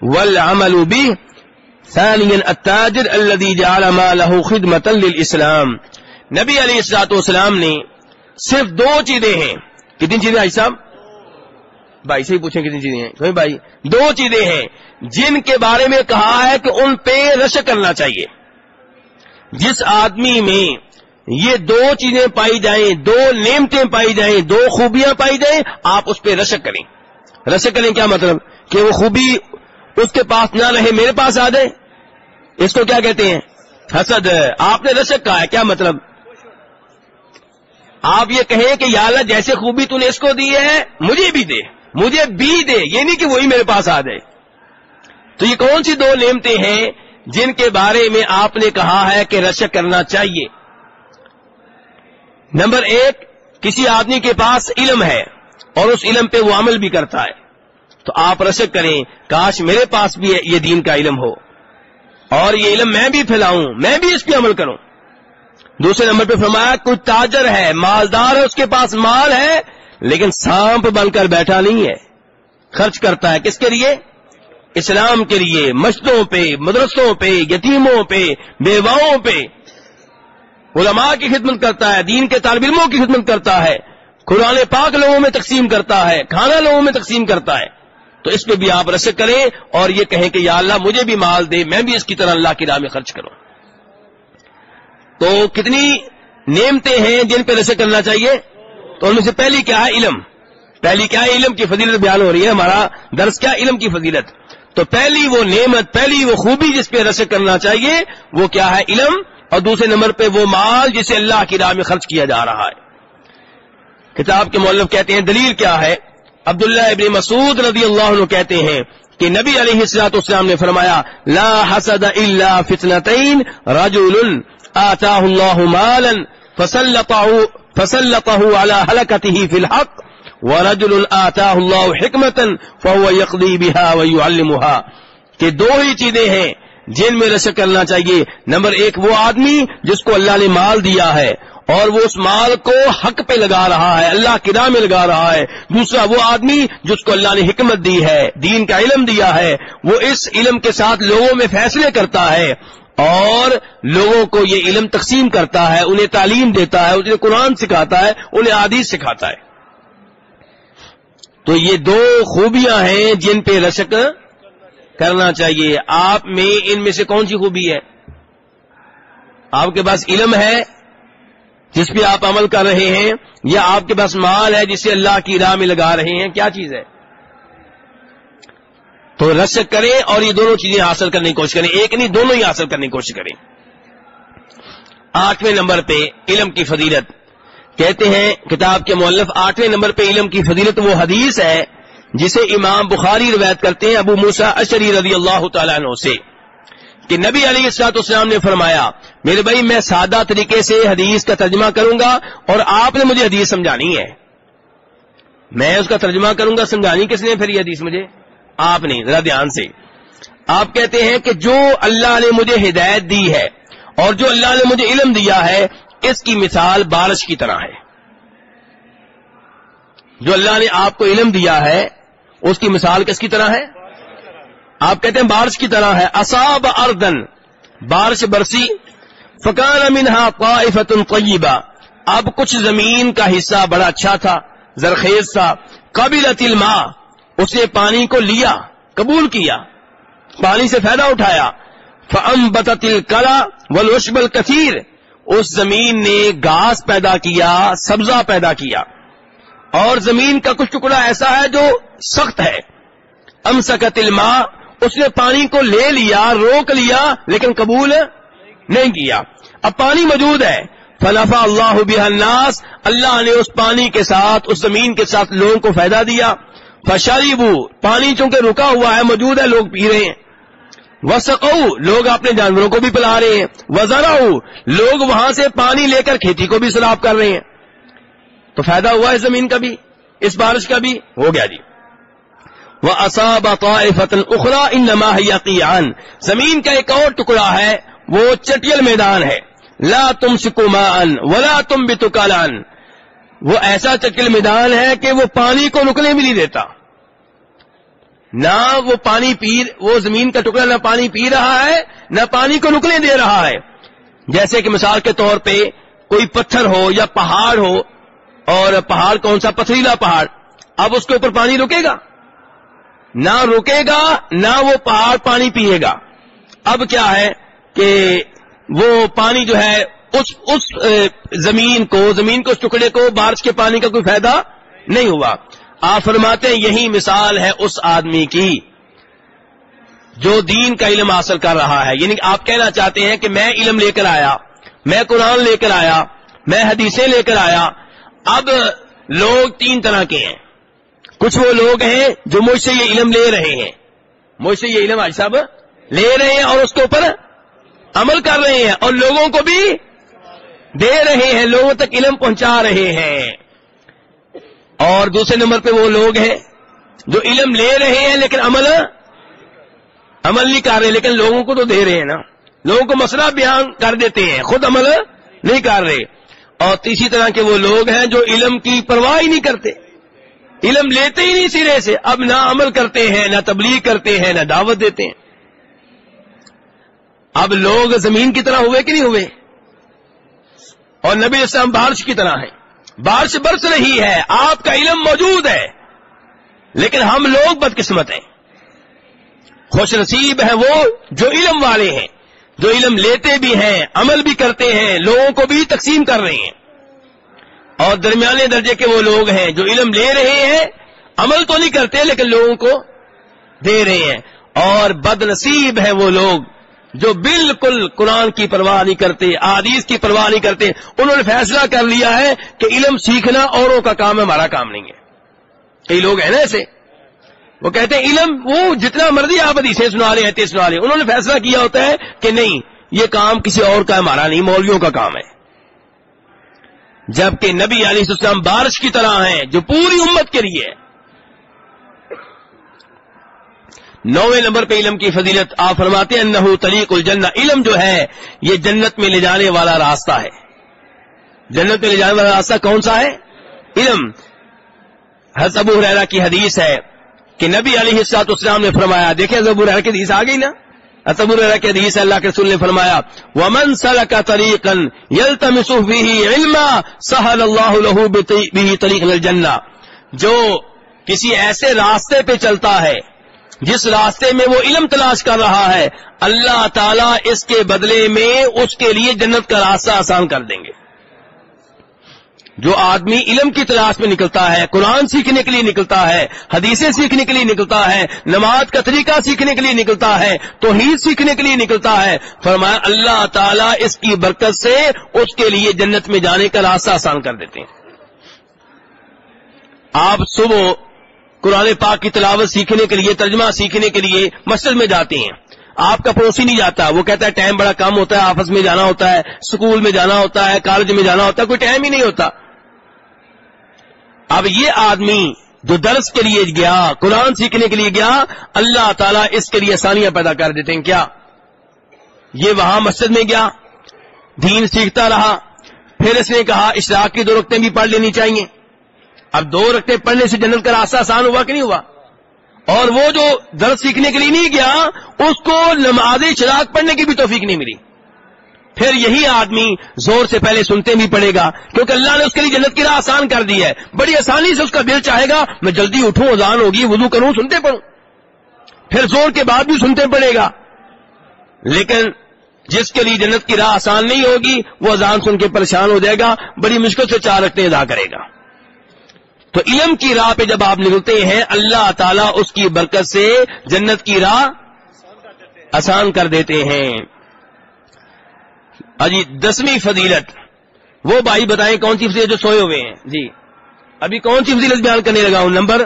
والعمل به. ثانيا، التاجر الذي جعل ماله خدمة للإسلام. نبی علیہ السلاط والسلام نے صرف دو چیزیں ہیں. کتنی چیزیں آئی صاحب؟ بھائی سے ہی پوچھیں کتنی چیزیں ہیں. بھائی، دو چیزیں ہیں جن کے بارے میں کہا ہے کہ ان پہ رشک کرنا چاہیے. جس آدمی میں یہ دو چیزیں پائی جائیں، دو نعمتیں پائی جائیں، دو خوبیاں پائی جائیں، آپ اس پہ رشک کریں. رشک کریں کیا مطلب؟ کہ وہ خوبی اس کے پاس نہ رہے، میرے پاس آ جائے اس کو کیا کہتے ہیں؟ حسد آپ نے رشک کہا ہے، کیا مطلب؟ آپ یہ کہیں کہ یا اللہ جیسے خوبی تو نے اس کو دی ہے، مجھے بھی دے، مجھے بھی دے۔ یہ نہیں کہ وہی میرے پاس آ جائے۔ تو یہ کون سی دو نعمتیں ہیں جن کے بارے میں آپ نے کہا ہے کہ رشک کرنا چاہیے؟ نمبر ایک، کسی آدمی کے پاس علم ہے اور اس علم پہ وہ عمل بھی کرتا ہے۔ تو آپ رشک کریں، کاش میرے پاس بھی یہ دین کا علم ہو۔ اور یہ علم میں بھی پھیلاؤں، میں بھی اس پہ عمل کروں۔ دوسرے نمبر پہ فرمایا، کوئی تاجر ہے، مالدار ہے، اس کے پاس مال ہے، لیکن سانپ بن کر بیٹھا نہیں ہے۔ خرچ کرتا ہے کس کے لیے؟ اسلام کے لیے، مسجدوں پہ، مدرسوں پہ، یتیموں پہ، بیواؤں پہ۔ علماء کی خدمت کرتا ہے، دین کے طالب علموں کی خدمت کرتا ہے۔ قرآن پاک لوگوں میں تقسیم کرتا ہے، کھانا لوگوں میں تقسیم کرتا ہے۔ تو اس پہ بھی آپ رشک کریں اور یہ کہیں کہ یا اللہ مجھے بھی مال دے، میں بھی اس کی طرح اللہ کی راہ میں خرچ کروں۔ تو کتنی نعمتیں ہیں جن پہ رشک کرنا چاہیے؟ تو ان میں سے پہلی کیا ہے؟ علم۔ پہلی کیا ہے؟ علم کی فضیلت بیان ہو رہی ہے، ہمارا درس کیا علم کی فضیلت۔ تو پہلی وہ نعمت، پہلی وہ خوبی جس پہ رشک کرنا چاہیے، وہ کیا ہے؟ علم۔ اور دوسرے نمبر پہ وہ مال جسے اللہ کی راہ میں خرچ کیا جا رہا ہے۔ کتاب کے مولف کہتے ہیں، دلیل کیا ہے؟ عبداللہ ابن مسعود رضی اللہ عنہ کہتے ہیں کہ نبی علیہ السلاط اسلام نے فرمایا، لا حسد الا فتنتین رجل آتاہ اللہ مالا فسلطه فسلطه على حلقته في الحق ورجل آتاہ اللہ حکمتا فهو يقضي بها ويعلمها۔ کہ دو ہی چیزیں ہیں جن میں رشک کرنا چاہیے۔ نمبر ایک وہ آدمی جس کو اللہ نے مال دیا ہے اور وہ اس مال کو حق پہ لگا رہا ہے، اللہ کی راہ میں لگا رہا ہے۔ دوسرا وہ آدمی جس کو اللہ نے حکمت دی ہے، دین کا علم دیا ہے، وہ اس علم کے ساتھ لوگوں میں فیصلے کرتا ہے اور لوگوں کو یہ علم تقسیم کرتا ہے، انہیں تعلیم دیتا ہے، انہیں قرآن سکھاتا ہے، انہیں عادی سکھاتا ہے۔ تو یہ دو خوبیاں ہیں جن پہ رشک کرنا چاہیے۔ آپ میں ان میں سے کون سی خوبی ہے؟ آپ کے پاس علم ہے جس پہ آپ عمل کر رہے ہیں، یا آپ کے پاس مال ہے جسے اللہ کی راہ میں لگا رہے ہیں، کیا چیز ہے؟ تو رشک کریں اور یہ دونوں چیزیں حاصل کرنے کی کوشش کریں۔ ایک نہیں، دونوں ہی حاصل کرنے کی کوشش کریں۔ آٹھویں نمبر پہ علم کی فضیلت۔ کہتے ہیں، کتاب کے مولف آٹھویں نمبر پہ علم کی فضیلت وہ حدیث ہے جسے امام بخاری روایت کرتے ہیں ابو موسا اشری رضی اللہ تعالیٰ عنہ سے۔ کہ نبی علی السلاط اسلام نے فرمایا، میرے بھائی، میں سادہ طریقے سے حدیث کا ترجمہ کروں گا اور آپ نے مجھے حدیث سمجھانی ہے۔ میں اس کا ترجمہ کروں گا، سمجھانی کس نے پھر یہ حدیث مجھے؟ آپ نے، ذرا دھیان سے۔ آپ کہتے ہیں کہ جو اللہ نے مجھے ہدایت دی ہے اور جو اللہ نے مجھے علم دیا ہے، اس کی مثال بارش کی طرح ہے۔ جو اللہ نے آپ کو علم دیا ہے، اس کی مثال کس کی طرح ہے؟ آپ کہتے ہیں بارش کی طرح ہے۔ اصاب اردن، بارش برسی، فکان منہا قائفت طیبہ۔ اب کچھ زمین کا حصہ بڑا اچھا تھا، زرخیز تھا۔ قبل الماء اس نے پانی کو لیا، قبول کیا، پانی سے فائدہ اٹھایا۔ فم بتل کلا ولوشبل کثیر اس زمین نے گھاس پیدا کیا، سبزہ پیدا کیا۔ اور زمین کا کچھ ٹکڑا ایسا ہے جو سخت ہے۔ ام سکت الماء اس نے پانی کو لے لیا، روک لیا، لیکن قبول نہیں کیا۔ اب پانی موجود ہے۔ فلفا اللہ الناس۔ اللہ نے اس پانی کے ساتھ، اس زمین کے ساتھ لوگوں کو فائدہ دیا۔ فشاری پانی چونکہ رکا ہوا ہے، موجود ہے، لوگ پی رہے ہیں۔ وسقو لوگ اپنے جانوروں کو بھی پلا رہے ہیں۔ وزرا لوگ وہاں سے پانی لے کر کھیتی کو بھی سلاب کر رہے ہیں۔ تو فائدہ ہوا ہے زمین کا بھی؟ اس بارش کا بھی؟ ہو گیا جی۔ وہ اصاب فتن اخرا ان نما زمین کا ایک اور ٹکڑا ہے، وہ چٹیل میدان ہے۔ لا تم سکومان ولا تم بھی وہ ایسا چٹیل میدان ہے کہ وہ پانی کو رکنے بھی نہیں دیتا۔ نہ وہ پانی پی، وہ زمین کا ٹکڑا نہ پانی پی رہا ہے، نہ پانی کو رکنے دے رہا ہے۔ جیسے کہ مثال کے طور پہ کوئی پتھر ہو یا پہاڑ ہو، اور پہاڑ کون سا؟ پتھریلا پہاڑ۔ اب اس کے اوپر پانی رکے گا۔ نہ رکے گا، نہ وہ پہاڑ پانی پیے گا۔ اب کیا ہے کہ وہ پانی جو ہے، اس اس زمین کو زمین کو اس ٹکڑے کو، بارش کے پانی کا کوئی فائدہ نہیں ہوا۔ آپ فرماتے ہیں، یہی مثال ہے اس آدمی کی جو دین کا علم حاصل کر رہا ہے۔ یعنی آپ کہنا چاہتے ہیں کہ میں علم لے کر آیا، میں قرآن لے کر آیا، میں حدیثیں لے کر آیا۔ اب لوگ تین طرح کے ہیں۔ کچھ وہ لوگ ہیں جو مجھ سے یہ علم لے رہے ہیں۔ مجھ سے یہ علم آج صاحب لے رہے ہیں اور اس کے اوپر عمل کر رہے ہیں اور لوگوں کو بھی دے رہے ہیں، لوگوں تک علم پہنچا رہے ہیں۔ اور دوسرے نمبر پہ وہ لوگ ہیں جو علم لے رہے ہیں لیکن عمل عمل نہیں کر رہے، لیکن لوگوں کو تو دے رہے ہیں نا۔ لوگوں کو مسئلہ بیان کر دیتے ہیں، خود عمل نہیں کر رہے۔ اور تیسری طرح کے وہ لوگ ہیں جو علم کی پرواہ ہی نہیں کرتے۔ علم لیتے ہی نہیں سرے سے۔ اب نہ عمل کرتے ہیں، نہ تبلیغ کرتے ہیں، نہ دعوت دیتے ہیں۔ اب لوگ زمین کی طرح ہوئے کہ نہیں ہوئے؟ اور نبی اسلام بارش کی طرح ہیں۔ بارش برس رہی ہے، آپ کا علم موجود ہے، لیکن ہم لوگ بدقسمت ہیں۔ خوش نصیب ہیں وہ جو علم والے ہیں، جو علم لیتے بھی ہیں، عمل بھی کرتے ہیں، لوگوں کو بھی تقسیم کر رہے ہیں۔ اور درمیانے درجے کے وہ لوگ ہیں جو علم لے رہے ہیں، عمل تو نہیں کرتے لیکن لوگوں کو دے رہے ہیں۔ اور بد نصیب ہیں وہ لوگ جو بالکل قرآن کی پرواہ نہیں کرتے آدیش کی پرواہ نہیں کرتے۔ انہوں نے فیصلہ کر لیا ہے کہ علم سیکھنا اوروں کا کام ہے، ہمارا کام نہیں ہے۔ کئی لوگ ہیں نا ایسے۔ وہ کہتے ہیں، علم وہ جتنا مرضی آپ حدیثیں سنا رہے ہیں سنا رہے ہیں انہوں نے فیصلہ کیا ہوتا ہے کہ نہیں، یہ کام کسی اور کا ہمارا نہیں، مولویوں کا کام ہے۔ جبکہ نبی علیہ السلام بارش کی طرح ہیں جو پوری امت کے لیے نویں نمبر پہ علم کی فضیلت آپ فرماتے ہیں، انہو طریق الجنہ، علم جو ہے، یہ جنت میں لے جانے والا راستہ ہے۔ جنت میں لے جانے والا راستہ کون سا ہے؟ علم۔ حضرت ابو حریرہ کی حدیث ہے کہ نبی علیہ السلاط اسلام نے فرمایا، دیکھیں ابو حریرہ کی حدیث آ گئی نا؟ ابو حریرہ حدیث اللہ کے رسول نے فرمایا، ومن سلک طریقا یلتمس فیہ علما سهل الله له به طریق الجنہ جو کسی ایسے راستے پہ چلتا ہے، جس راستے میں وہ علم تلاش کر رہا ہے، اللہ تعالیٰ اس کے بدلے میں اس کے لیے جنت کا راستہ آسان کر دیں گے۔ جو آدمی علم کی تلاش میں نکلتا ہے، قرآن سیکھنے کے لیے نکلتا ہے، حدیثیں سیکھنے کے لیے نکلتا ہے، نماز کا طریقہ سیکھنے کے لیے نکلتا ہے، توحید سیکھنے کے لیے نکلتا ہے۔ فرمایا، اللہ تعالیٰ اس کی برکت سے اس کے لیے جنت میں جانے کا راستہ آسان کر دیتے ہیں۔ آپ صبح قرآن پاک کی تلاوت سیکھنے کے لیے، ترجمہ سیکھنے کے لیے مسجد میں جاتے ہیں۔ آپ کا پڑوسی نہیں جاتا، وہ کہتا ہے، ٹائم بڑا کم ہوتا ہے آپس میں جانا ہوتا ہے اسکول میں جانا ہوتا ہے، کالج میں جانا ہوتا ہے، کوئی ٹائم ہی نہیں ہوتا۔ اب یہ آدمی جو درس کے لیے گیا، قرآن سیکھنے کے لیے گیا، اللہ تعالیٰ اس کے لیے آسانیاں پیدا کر دیتے ہیں، کیا؟ یہ وہاں مسجد میں گیا، دین سیکھتا رہا، پھر اس نے کہا، اشراق کی دو رقطیں بھی پڑھ لینی چاہیے۔ اب دو رقطیں پڑھنے سے جنت کا راستہ آسان ہوا کہ نہیں ہوا؟ اور وہ جو درد سیکھنے کے لیے نہیں گیا، اس کو نماز چراغ پڑھنے کی بھی توفیق نہیں ملی۔ پھر یہی آدمی زور سے پہلے سنتے بھی پڑے گا، کیونکہ اللہ نے اس کے لیے جنت کی راہ آسان کر دی ہے۔ بڑی آسانی سے اس کا دل چاہے گا، میں جلدی اٹھوں، اذان ہوگی، وضو کروں، سنتے پڑھوں پھر زور کے بعد بھی سنتے پڑے گا۔ لیکن جس کے لیے جنت کی راہ آسان نہیں ہوگی، وہ اذان سن کے پریشان ہو جائے گا، بڑی مشکل سے چار رکھتے ادا کرے گا۔ تو علم کی راہ پہ جب آپ نکلتے ہیں، اللہ تعالیٰ اس کی برکت سے جنت کی راہ آسان کر دیتے ہیں۔ اجی، دسویں فضیلت۔ وہ بھائی بتائیں کون سی فضیلت جو سوئے ہوئے ہیں؟ جی۔ ابھی کون سی فضیلت بیان کرنے لگا ہوں؟ نمبر؟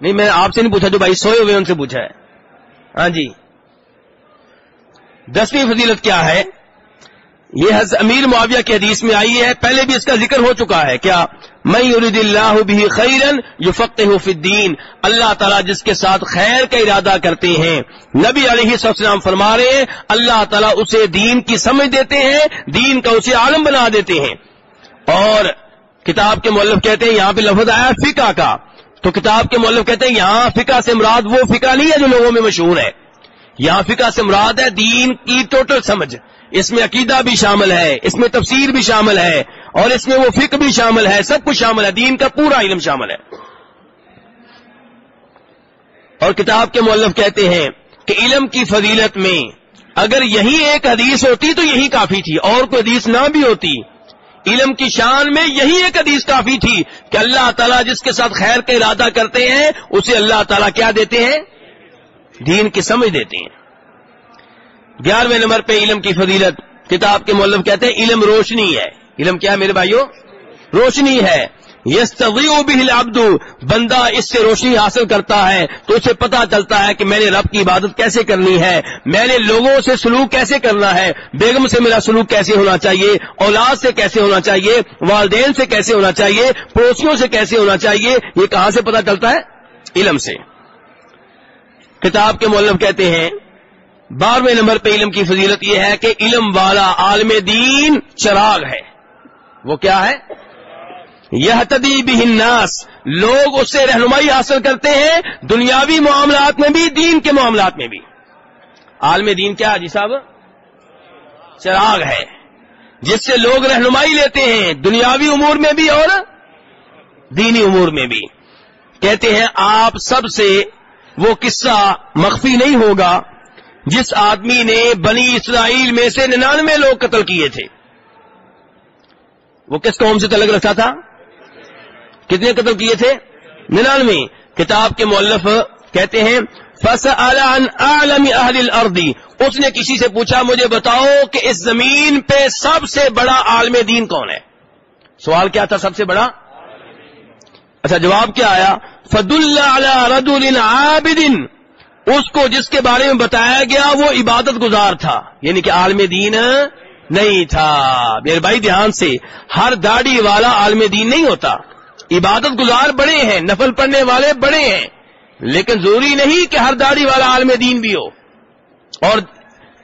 نہیں، میں آپ سے نہیں پوچھا، جو بھائی سوئے ہوئے ان سے پوچھا ہے۔ ہاں جی۔ دسویں فضیلت کیا ہے؟ یہ امیر معاویہ کی حدیث میں آئی ہے، پہلے بھی اس کا ذکر ہو چکا ہے، کیا؟ میں یرید اللہ بھی خیرن جو الدین، اللہ تعالیٰ جس کے ساتھ خیر کا ارادہ کرتے ہیں۔ نبی علیہ السلام فرما رہے ہیں، اللہ تعالیٰ اسے دین کی سمجھ دیتے ہیں، دین کا اسے عالم بنا دیتے ہیں۔ اور کتاب کے مولف کہتے ہیں، یہاں پہ لفظ آیا فقہ کا۔ تو کتاب کے مولف کہتے ہیں، یہاں فقہ سے مراد وہ فقہ نہیں ہے جو لوگوں میں مشہور ہے۔ یہاں فقہ سے مراد ہے دین کی ٹوٹل سمجھ۔ اس میں عقیدہ بھی شامل ہے، اس میں تفسیر بھی شامل ہے، اور اس میں وہ فکر بھی شامل ہے، سب کچھ شامل ہے، دین کا پورا علم شامل ہے۔ اور کتاب کے مولف کہتے ہیں کہ علم کی فضیلت میں اگر یہی ایک حدیث ہوتی تو یہی کافی تھی، اور کوئی حدیث نہ بھی ہوتی۔ علم کی شان میں یہی ایک حدیث کافی تھی کہ اللہ تعالیٰ جس کے ساتھ خیر کا ارادہ کرتے ہیں، اسے اللہ تعالیٰ کیا دیتے ہیں؟ دین کی سمجھ دیتے ہیں۔ گیارہویں نمبر پہ علم کی فضیلت، کتاب کے مولب کہتے ہیں، علم روشنی ہے۔ علم کیا ہے میرے بھائیوں؟ روشنی ہے۔ یس العبد، بندہ اس سے روشنی حاصل کرتا ہے، تو اسے پتا چلتا ہے کہ میں نے رب کی عبادت کیسے کرنی ہے، میں نے لوگوں سے سلوک کیسے کرنا ہے، بیگم سے میرا سلوک کیسے ہونا چاہیے، اولاد سے کیسے ہونا چاہیے، والدین سے کیسے ہونا چاہیے، پڑوسیوں سے کیسے ہونا چاہیے، یہ کہاں سے پتا چلتا ہے؟ علم سے۔ کتاب کے مولب کہتے ہیں بارہویں نمبر پہ علم کی فضیلت یہ ہے کہ علم والا عالم دین چراغ ہے۔ وہ کیا ہے؟ یہ تدیب الناس۔ لوگ اس سے رہنمائی حاصل کرتے ہیں دنیاوی معاملات میں بھی، دین کے معاملات میں بھی۔ عالم دین کیا جی صاحب؟ چراغ ہے۔ جس سے لوگ رہنمائی لیتے ہیں دنیاوی امور میں بھی اور دینی امور میں بھی۔ کہتے ہیں آپ سب سے وہ قصہ مخفی نہیں ہوگا۔ جس آدمی نے بنی اسرائیل میں سے ننانوے لوگ قتل کیے تھے، وہ کس قوم سے تلق رکھا تھا؟ کتنے قتل کیے تھے؟ ننانوے۔ کتاب کے مولف کہتے ہیں فس عالمی اہل اردی اس نے کسی سے پوچھا، مجھے بتاؤ کہ اس زمین پہ سب سے بڑا عالم دین کون ہے؟ سوال کیا تھا سب سے بڑا؟ اچھا جواب کیا آیا؟ فد اللہ رد اس کو جس کے بارے میں بتایا گیا وہ عبادت گزار تھا یعنی کہ عالم دین نہیں تھا۔ میرے بھائی دھیان سے، ہر داڑھی والا عالم دین نہیں ہوتا۔ عبادت گزار بڑے ہیں، نفل پڑھنے والے بڑے ہیں، لیکن ضروری نہیں کہ ہر داڑھی والا عالم دین بھی ہو۔ اور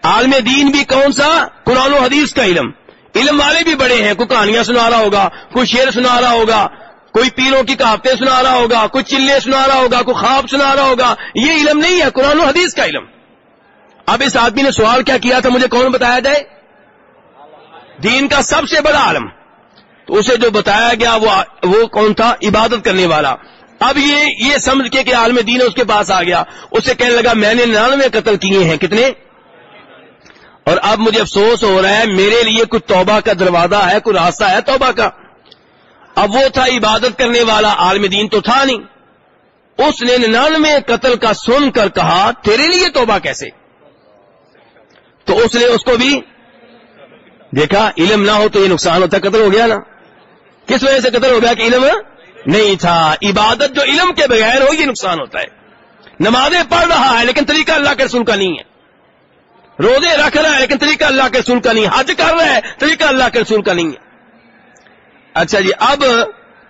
عالم دین بھی کون سا؟ قرآن و حدیث کا علم۔ علم والے بھی بڑے ہیں کوئی کہانیاں سنا رہا ہوگا کوئی شعر سنا رہا ہوگا کوئی پیروں کی کہاوتیں سنا رہا ہوگا، کوئی چلے سنا رہا ہوگا، کوئی خواب سنا رہا ہوگا، یہ علم نہیں ہے، قرآن و حدیث کا علم۔ اب اس آدمی نے سوال کیا کیا تھا مجھے کون بتایا جائے؟ دین کا سب سے بڑا عالم۔ تو اسے جو بتایا گیا، وہ وہ کون تھا؟ عبادت کرنے والا۔ اب یہ یہ سمجھ کے کہ عالم دین اس کے پاس آ گیا۔ اسے کہنے لگا، میں نے ننانوے قتل کیے ہیں، کتنے؟ اور اب مجھے افسوس ہو رہا ہے، میرے لیے کوئی توبہ کا دروازہ ہے، کوئی راستہ ہے توبہ کا؟ اب وہ تھا عبادت کرنے والا، عالم دین تو تھا نہیں۔ اس نے ننانوے قتل کا سن کر کہا، تیرے لیے توبہ کیسے؟ تو اس نے اس کو بھی دیکھا، علم نہ ہو تو یہ نقصان ہوتا، قتل ہو گیا نا۔ کس وجہ سے قتل ہو گیا کہ علم نہیں تھا؟ عبادت جو علم کے بغیر ہو یہ نقصان ہوتا ہے۔ نمازیں پڑھ رہا ہے، لیکن طریقہ اللہ کے رسول کا نہیں ہے۔ روزے رکھ رہا ہے، لیکن طریقہ اللہ کے رسول کا نہیں۔ حج کر رہا ہے، طریقہ اللہ کے رسول کا نہیں ہے۔ اچھا جی اب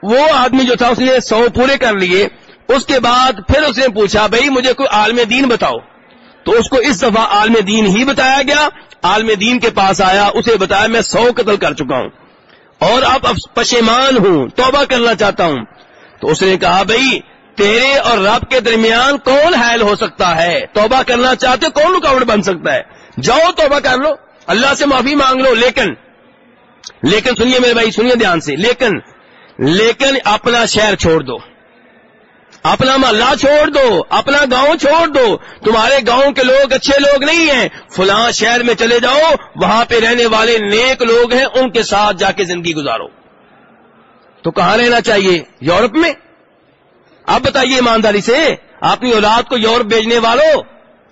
وہ آدمی جو تھا اس نے سو پورے کر لیے، اس کے بعد پھر اس نے پوچھا، بھائی مجھے کوئی عالم دین بتاؤ؟ تو اس کو اس دفعہ عالم دین ہی بتایا گیا۔ عالم دین کے پاس آیا، اسے بتایا، میں سو قتل کر چکا ہوں۔ اور اب پشیمان ہوں، توبہ کرنا چاہتا ہوں۔ تو اس نے کہا، بھائی تیرے اور رب کے درمیان کون حائل ہو سکتا ہے؟ توبہ کرنا چاہتے کون رکاوٹ بن سکتا ہے؟ جاؤ توبہ کر لو، اللہ سے معافی مانگ لو، لیکن لیکن سنیے میرے بھائی، سنیے دھیان سے۔ لیکن لیکن اپنا شہر چھوڑ دو۔ اپنا محلہ چھوڑ دو، اپنا گاؤں چھوڑ دو۔ تمہارے گاؤں کے لوگ اچھے لوگ نہیں ہیں۔ فلاں شہر میں چلے جاؤ، وہاں پہ رہنے والے نیک لوگ ہیں، ان کے ساتھ جا کے زندگی گزارو۔ تو کہاں رہنا چاہیے؟ یورپ میں؟ اب بتائیے ایمانداری سے، اپنی اولاد کو یورپ بھیجنے والوں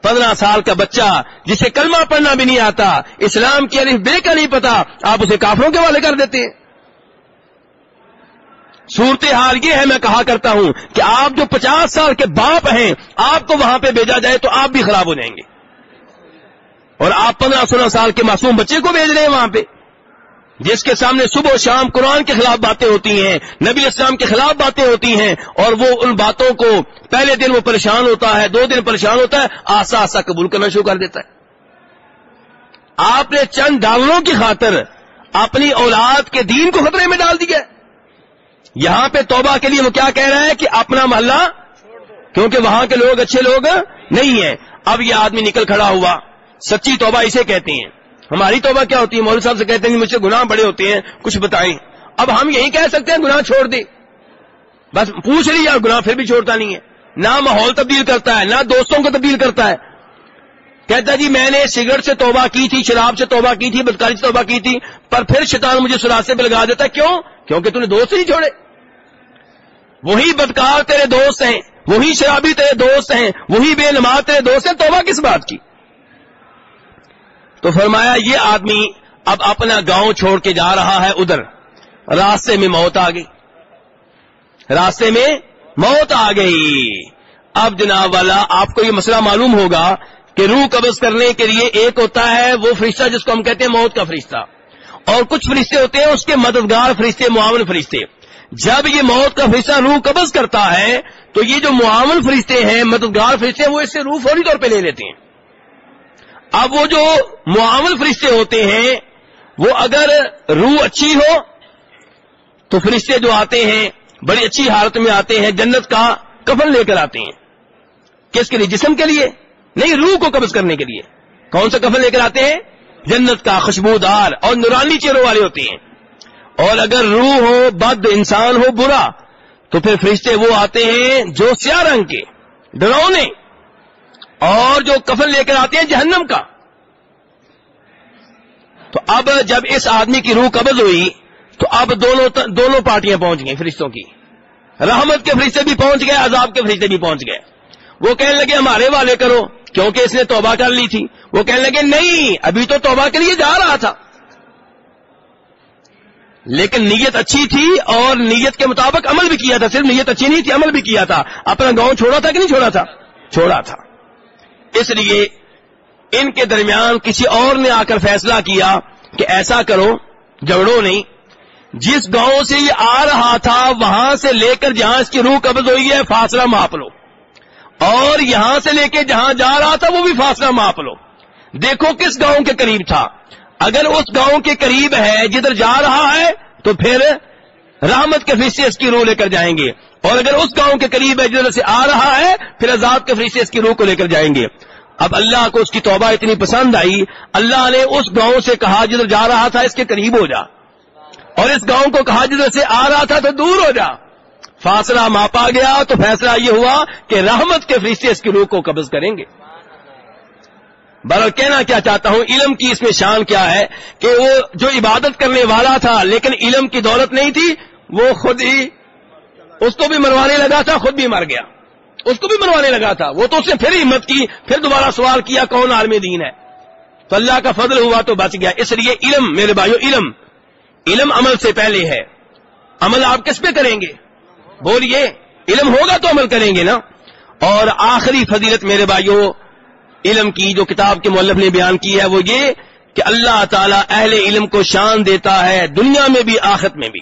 پندرہ سال کا بچہ جسے کلمہ پڑھنا بھی نہیں آتا، اسلام کی الف بے کا نہیں پتا، آپ اسے کافروں کے والے کر دیتے ہیں۔ صورت حال یہ ہے، میں کہا کرتا ہوں کہ آپ جو پچاس سال کے باپ ہیں، آپ کو وہاں پہ بھیجا جائے تو آپ بھی خراب ہو جائیں گے۔ اور آپ پندرہ سولہ سال کے معصوم بچے کو بھیج رہے ہیں وہاں پہ۔ جس کے سامنے صبح و شام قرآن کے خلاف باتیں ہوتی ہیں، نبی اسلام کے خلاف باتیں ہوتی ہیں، اور وہ ان باتوں کو پہلے دن وہ پریشان ہوتا ہے، دو دن پریشان ہوتا ہے، آسا آسا قبول کرنا شروع کر دیتا ہے۔ آپ نے چند ڈالروں کی خاطر اپنی اولاد کے دین کو خطرے میں ڈال دیا۔ یہاں پہ توبہ کے لیے وہ کیا کہہ رہا ہے کہ اپنا محلہ کیونکہ وہاں کے لوگ اچھے لوگ نہیں ہیں۔ اب یہ آدمی نکل کھڑا ہوا، سچی توبہ اسے کہتے ہیں۔ ہماری توبہ کیا ہوتی ہے؟ مولوی صاحب سے کہتے ہیں مجھ سے گناہ بڑے ہوتے ہیں، کچھ بتائیں۔ اب ہم یہی کہہ سکتے ہیں، گناہ چھوڑ دے۔ بس پوچھ لیا گناہ پھر بھی چھوڑتا نہیں ہے۔ نہ ماحول تبدیل کرتا ہے، نہ دوستوں کو تبدیل کرتا ہے۔ کہتا جی میں نے سگریٹ سے توبہ کی تھی، شراب سے توبہ کی تھی، بدکاری سے توبہ کی تھی، پر پھر شیطان مجھے سراسے پہ لگا دیتا ہے۔ کیوں؟ کیونکہ تھی دوست نہیں چھوڑے۔ وہی بدکار تیرے دوست ہیں، وہی شرابی تیرے دوست ہیں، وہی بے نماز تیرے دوست ہیں۔ توبہ کس بات کی؟ تو فرمایا یہ آدمی اب اپنا گاؤں چھوڑ کے جا رہا ہے ادھر۔ راستے میں موت آ گئی۔ راستے میں موت آ گئی۔ اب جناب والا، آپ کو یہ مسئلہ معلوم ہوگا کہ روح قبض کرنے کے لیے ایک ہوتا ہے وہ فرشتہ جس کو ہم کہتے ہیں موت کا فرشتہ۔ اور کچھ فرشتے ہوتے ہیں اس کے مددگار فرشتے، معاون فرشتے۔ جب یہ موت کا فرشتہ روح قبض کرتا ہے، تو یہ جو معاون فرشتے ہیں، مددگار فرشتے وہ اس سے روح فوری طور پہ لے لیتے ہیں۔ اب وہ جو معاون فرشتے ہوتے ہیں، وہ اگر روح اچھی ہو، تو فرشتے جو آتے ہیں، بڑی اچھی حالت میں آتے ہیں، جنت کا کفن لے کر آتے ہیں۔ کس کے لیے؟ جسم کے لیے؟ نہیں، روح کو قبض کرنے کے لیے۔ کون سا کفن لے کر آتے ہیں؟ جنت کا خوشبودار اور نورانی چہروں والے ہوتے ہیں۔ اور اگر روح ہو، بد انسان ہو، برا، تو پھر فرشتے وہ آتے ہیں جو سیاہ رنگ کے ڈرونے اور جو کفن لے کر آتے ہیں جہنم کا۔ تو اب جب اس آدمی کی روح قبض ہوئی، تو اب دونوں دونوں پارٹیاں پہنچ گئی فرشتوں کی۔ رحمت کے فرشتے بھی پہنچ گئے، عذاب کے فرشتے بھی پہنچ گئے۔ وہ کہنے لگے، ہمارے والے کرو، کیونکہ اس نے توبہ کر لی تھی۔ وہ کہنے لگے، نہیں، ابھی تو توبہ کے لیے جا رہا تھا۔ لیکن نیت اچھی تھی اور نیت کے مطابق عمل بھی کیا تھا۔ صرف نیت اچھی نہیں تھی، عمل بھی کیا تھا۔ اپنا گاؤں چھوڑا تھا کہ نہیں چھوڑا تھا؟ چھوڑا تھا۔ اس لیے ان کے درمیان کسی اور نے آ کر فیصلہ کیا کہ ایسا کرو، جھگڑو نہیں۔ جس گاؤں سے یہ آ رہا تھا، وہاں سے لے کر جہاں اس کی روح قبض ہوئی ہے، فاصلہ ماپ لو۔ اور یہاں سے لے کے جہاں جا رہا تھا، وہ بھی فاصلہ ماپ لو۔ دیکھو کس گاؤں کے قریب تھا۔ اگر اس گاؤں کے قریب ہے، جدھر جا رہا ہے، تو پھر رحمت کے فرشتے اس کی روح لے کر جائیں گے۔ اور اگر اس گاؤں کے قریب ہے جدھر سے آ رہا ہے، پھر عذاب کے فرشتے اس کی روح کو لے کر جائیں گے۔ اب اللہ کو اس کی توبہ اتنی پسند آئی۔ اللہ نے اس گاؤں سے کہا، جدھر جا رہا تھا، اس کے قریب ہو جا۔ اور اس گاؤں کو کہا، جدھر سے آ رہا تھا، تو دور ہو جا۔ فاصلہ ماپا گیا، تو فیصلہ یہ ہوا کہ رحمت کے فرشتے اس کی روح کو قبض کریں گے۔ بر کہنا کیا چاہتا ہوں، علم کی اس میں شان کیا ہے کہ وہ جو عبادت کرنے والا تھا، لیکن علم کی دولت نہیں تھی، وہ خود ہی اس کو بھی مروانے لگا تھا، خود بھی مر گیا۔ اس کو بھی مروانے لگا تھا۔ وہ تو اس نے پھر ہمت کی، پھر دوبارہ سوال کیا، کون عالم دین ہے؟ تو اللہ کا فضل ہوا تو بچ گیا۔ اس لیے علم، میرے بھائیو، علم۔ علم عمل سے پہلے ہے۔ عمل آپ کس پہ کریں گے؟ بولیے، علم ہوگا تو عمل کریں گے نا؟ اور آخری فضیلت میرے بھائیوں علم کی جو کتاب کے مولف نے بیان کی ہے وہ یہ کہ اللہ تعالی اہل علم کو شان دیتا ہے دنیا میں بھی آخت میں بھی۔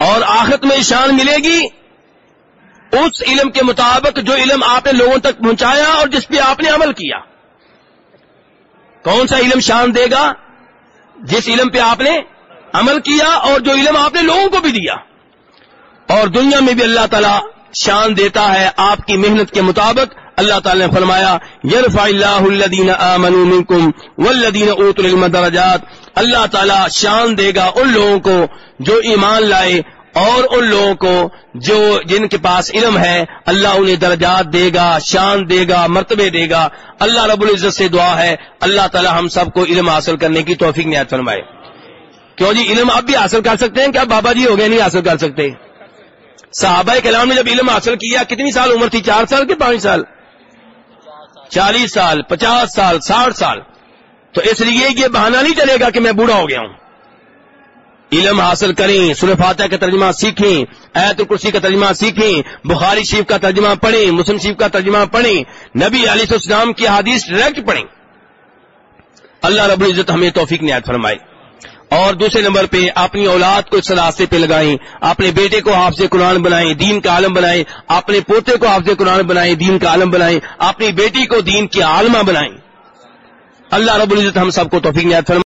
اور آخت میں شان ملے گی اس علم کے مطابق جو علم آپ نے لوگوں تک پہنچایا اور جس پہ آپ نے عمل کیا۔ کون سا علم شان دے گا؟ جس علم پہ آپ نے عمل کیا اور جو علم آپ نے لوگوں کو بھی دیا۔ اور دنیا میں بھی اللہ تعالی شان دیتا ہے آپ کی محنت کے مطابق۔ اللہ تعالی نے فرمایا، یرفع اللہ الذین آمنوا منکم والذین اوتوا العلم درجات اللہ تعالی شان دے گا ان لوگوں کو جو ایمان لائے اور ان لوگوں کو جو جن کے پاس علم ہے، اللہ انہیں درجات دے گا، شان دے گا، مرتبے دے گا۔ اللہ رب العزت سے دعا ہے۔ اللہ تعالی ہم سب کو علم حاصل کرنے کی توفیق نہایت فرمائے۔ کیوں جی؟ علم آپ بھی حاصل کر سکتے ہیں کیا بابا جی ہو گئے نہیں حاصل کر سکتے؟ صحابہ کلام نے جب علم حاصل کیا، کتنی سال عمر تھی؟ چار سال کے پانچ سال؟ چالیس سال، پچاس سال، ساٹھ سال۔ تو اس لیے یہ بہانہ نہیں چلے گا کہ میں بوڑھا ہو گیا ہوں۔ علم حاصل کریں، سورہ فاتح کا ترجمہ سیکھیں ایت الکرسی کا ترجمہ سیکھیں، بخاری شریف کا ترجمہ پڑھیں، مسلم شریف کا ترجمہ پڑھیں، نبی علیہ السلام کی حدیث ڈائریکٹ پڑھیں۔ اللہ رب العزت ہمیں توفیق نہایت فرمائے۔ اور دوسرے نمبر پہ اپنی اولاد کو اس راستے پہ لگائیں، اپنے بیٹے کو حافظ قرآن بنائیں، دین کا عالم بنائیں، اپنے پوتے کو حافظ قرآن بنائیں، دین کا عالم بنائیں، اپنی بیٹی کو دین کی عالمہ بنائیں۔ اللہ رب العزت ہم سب کو توفیق نہایت فرمائے۔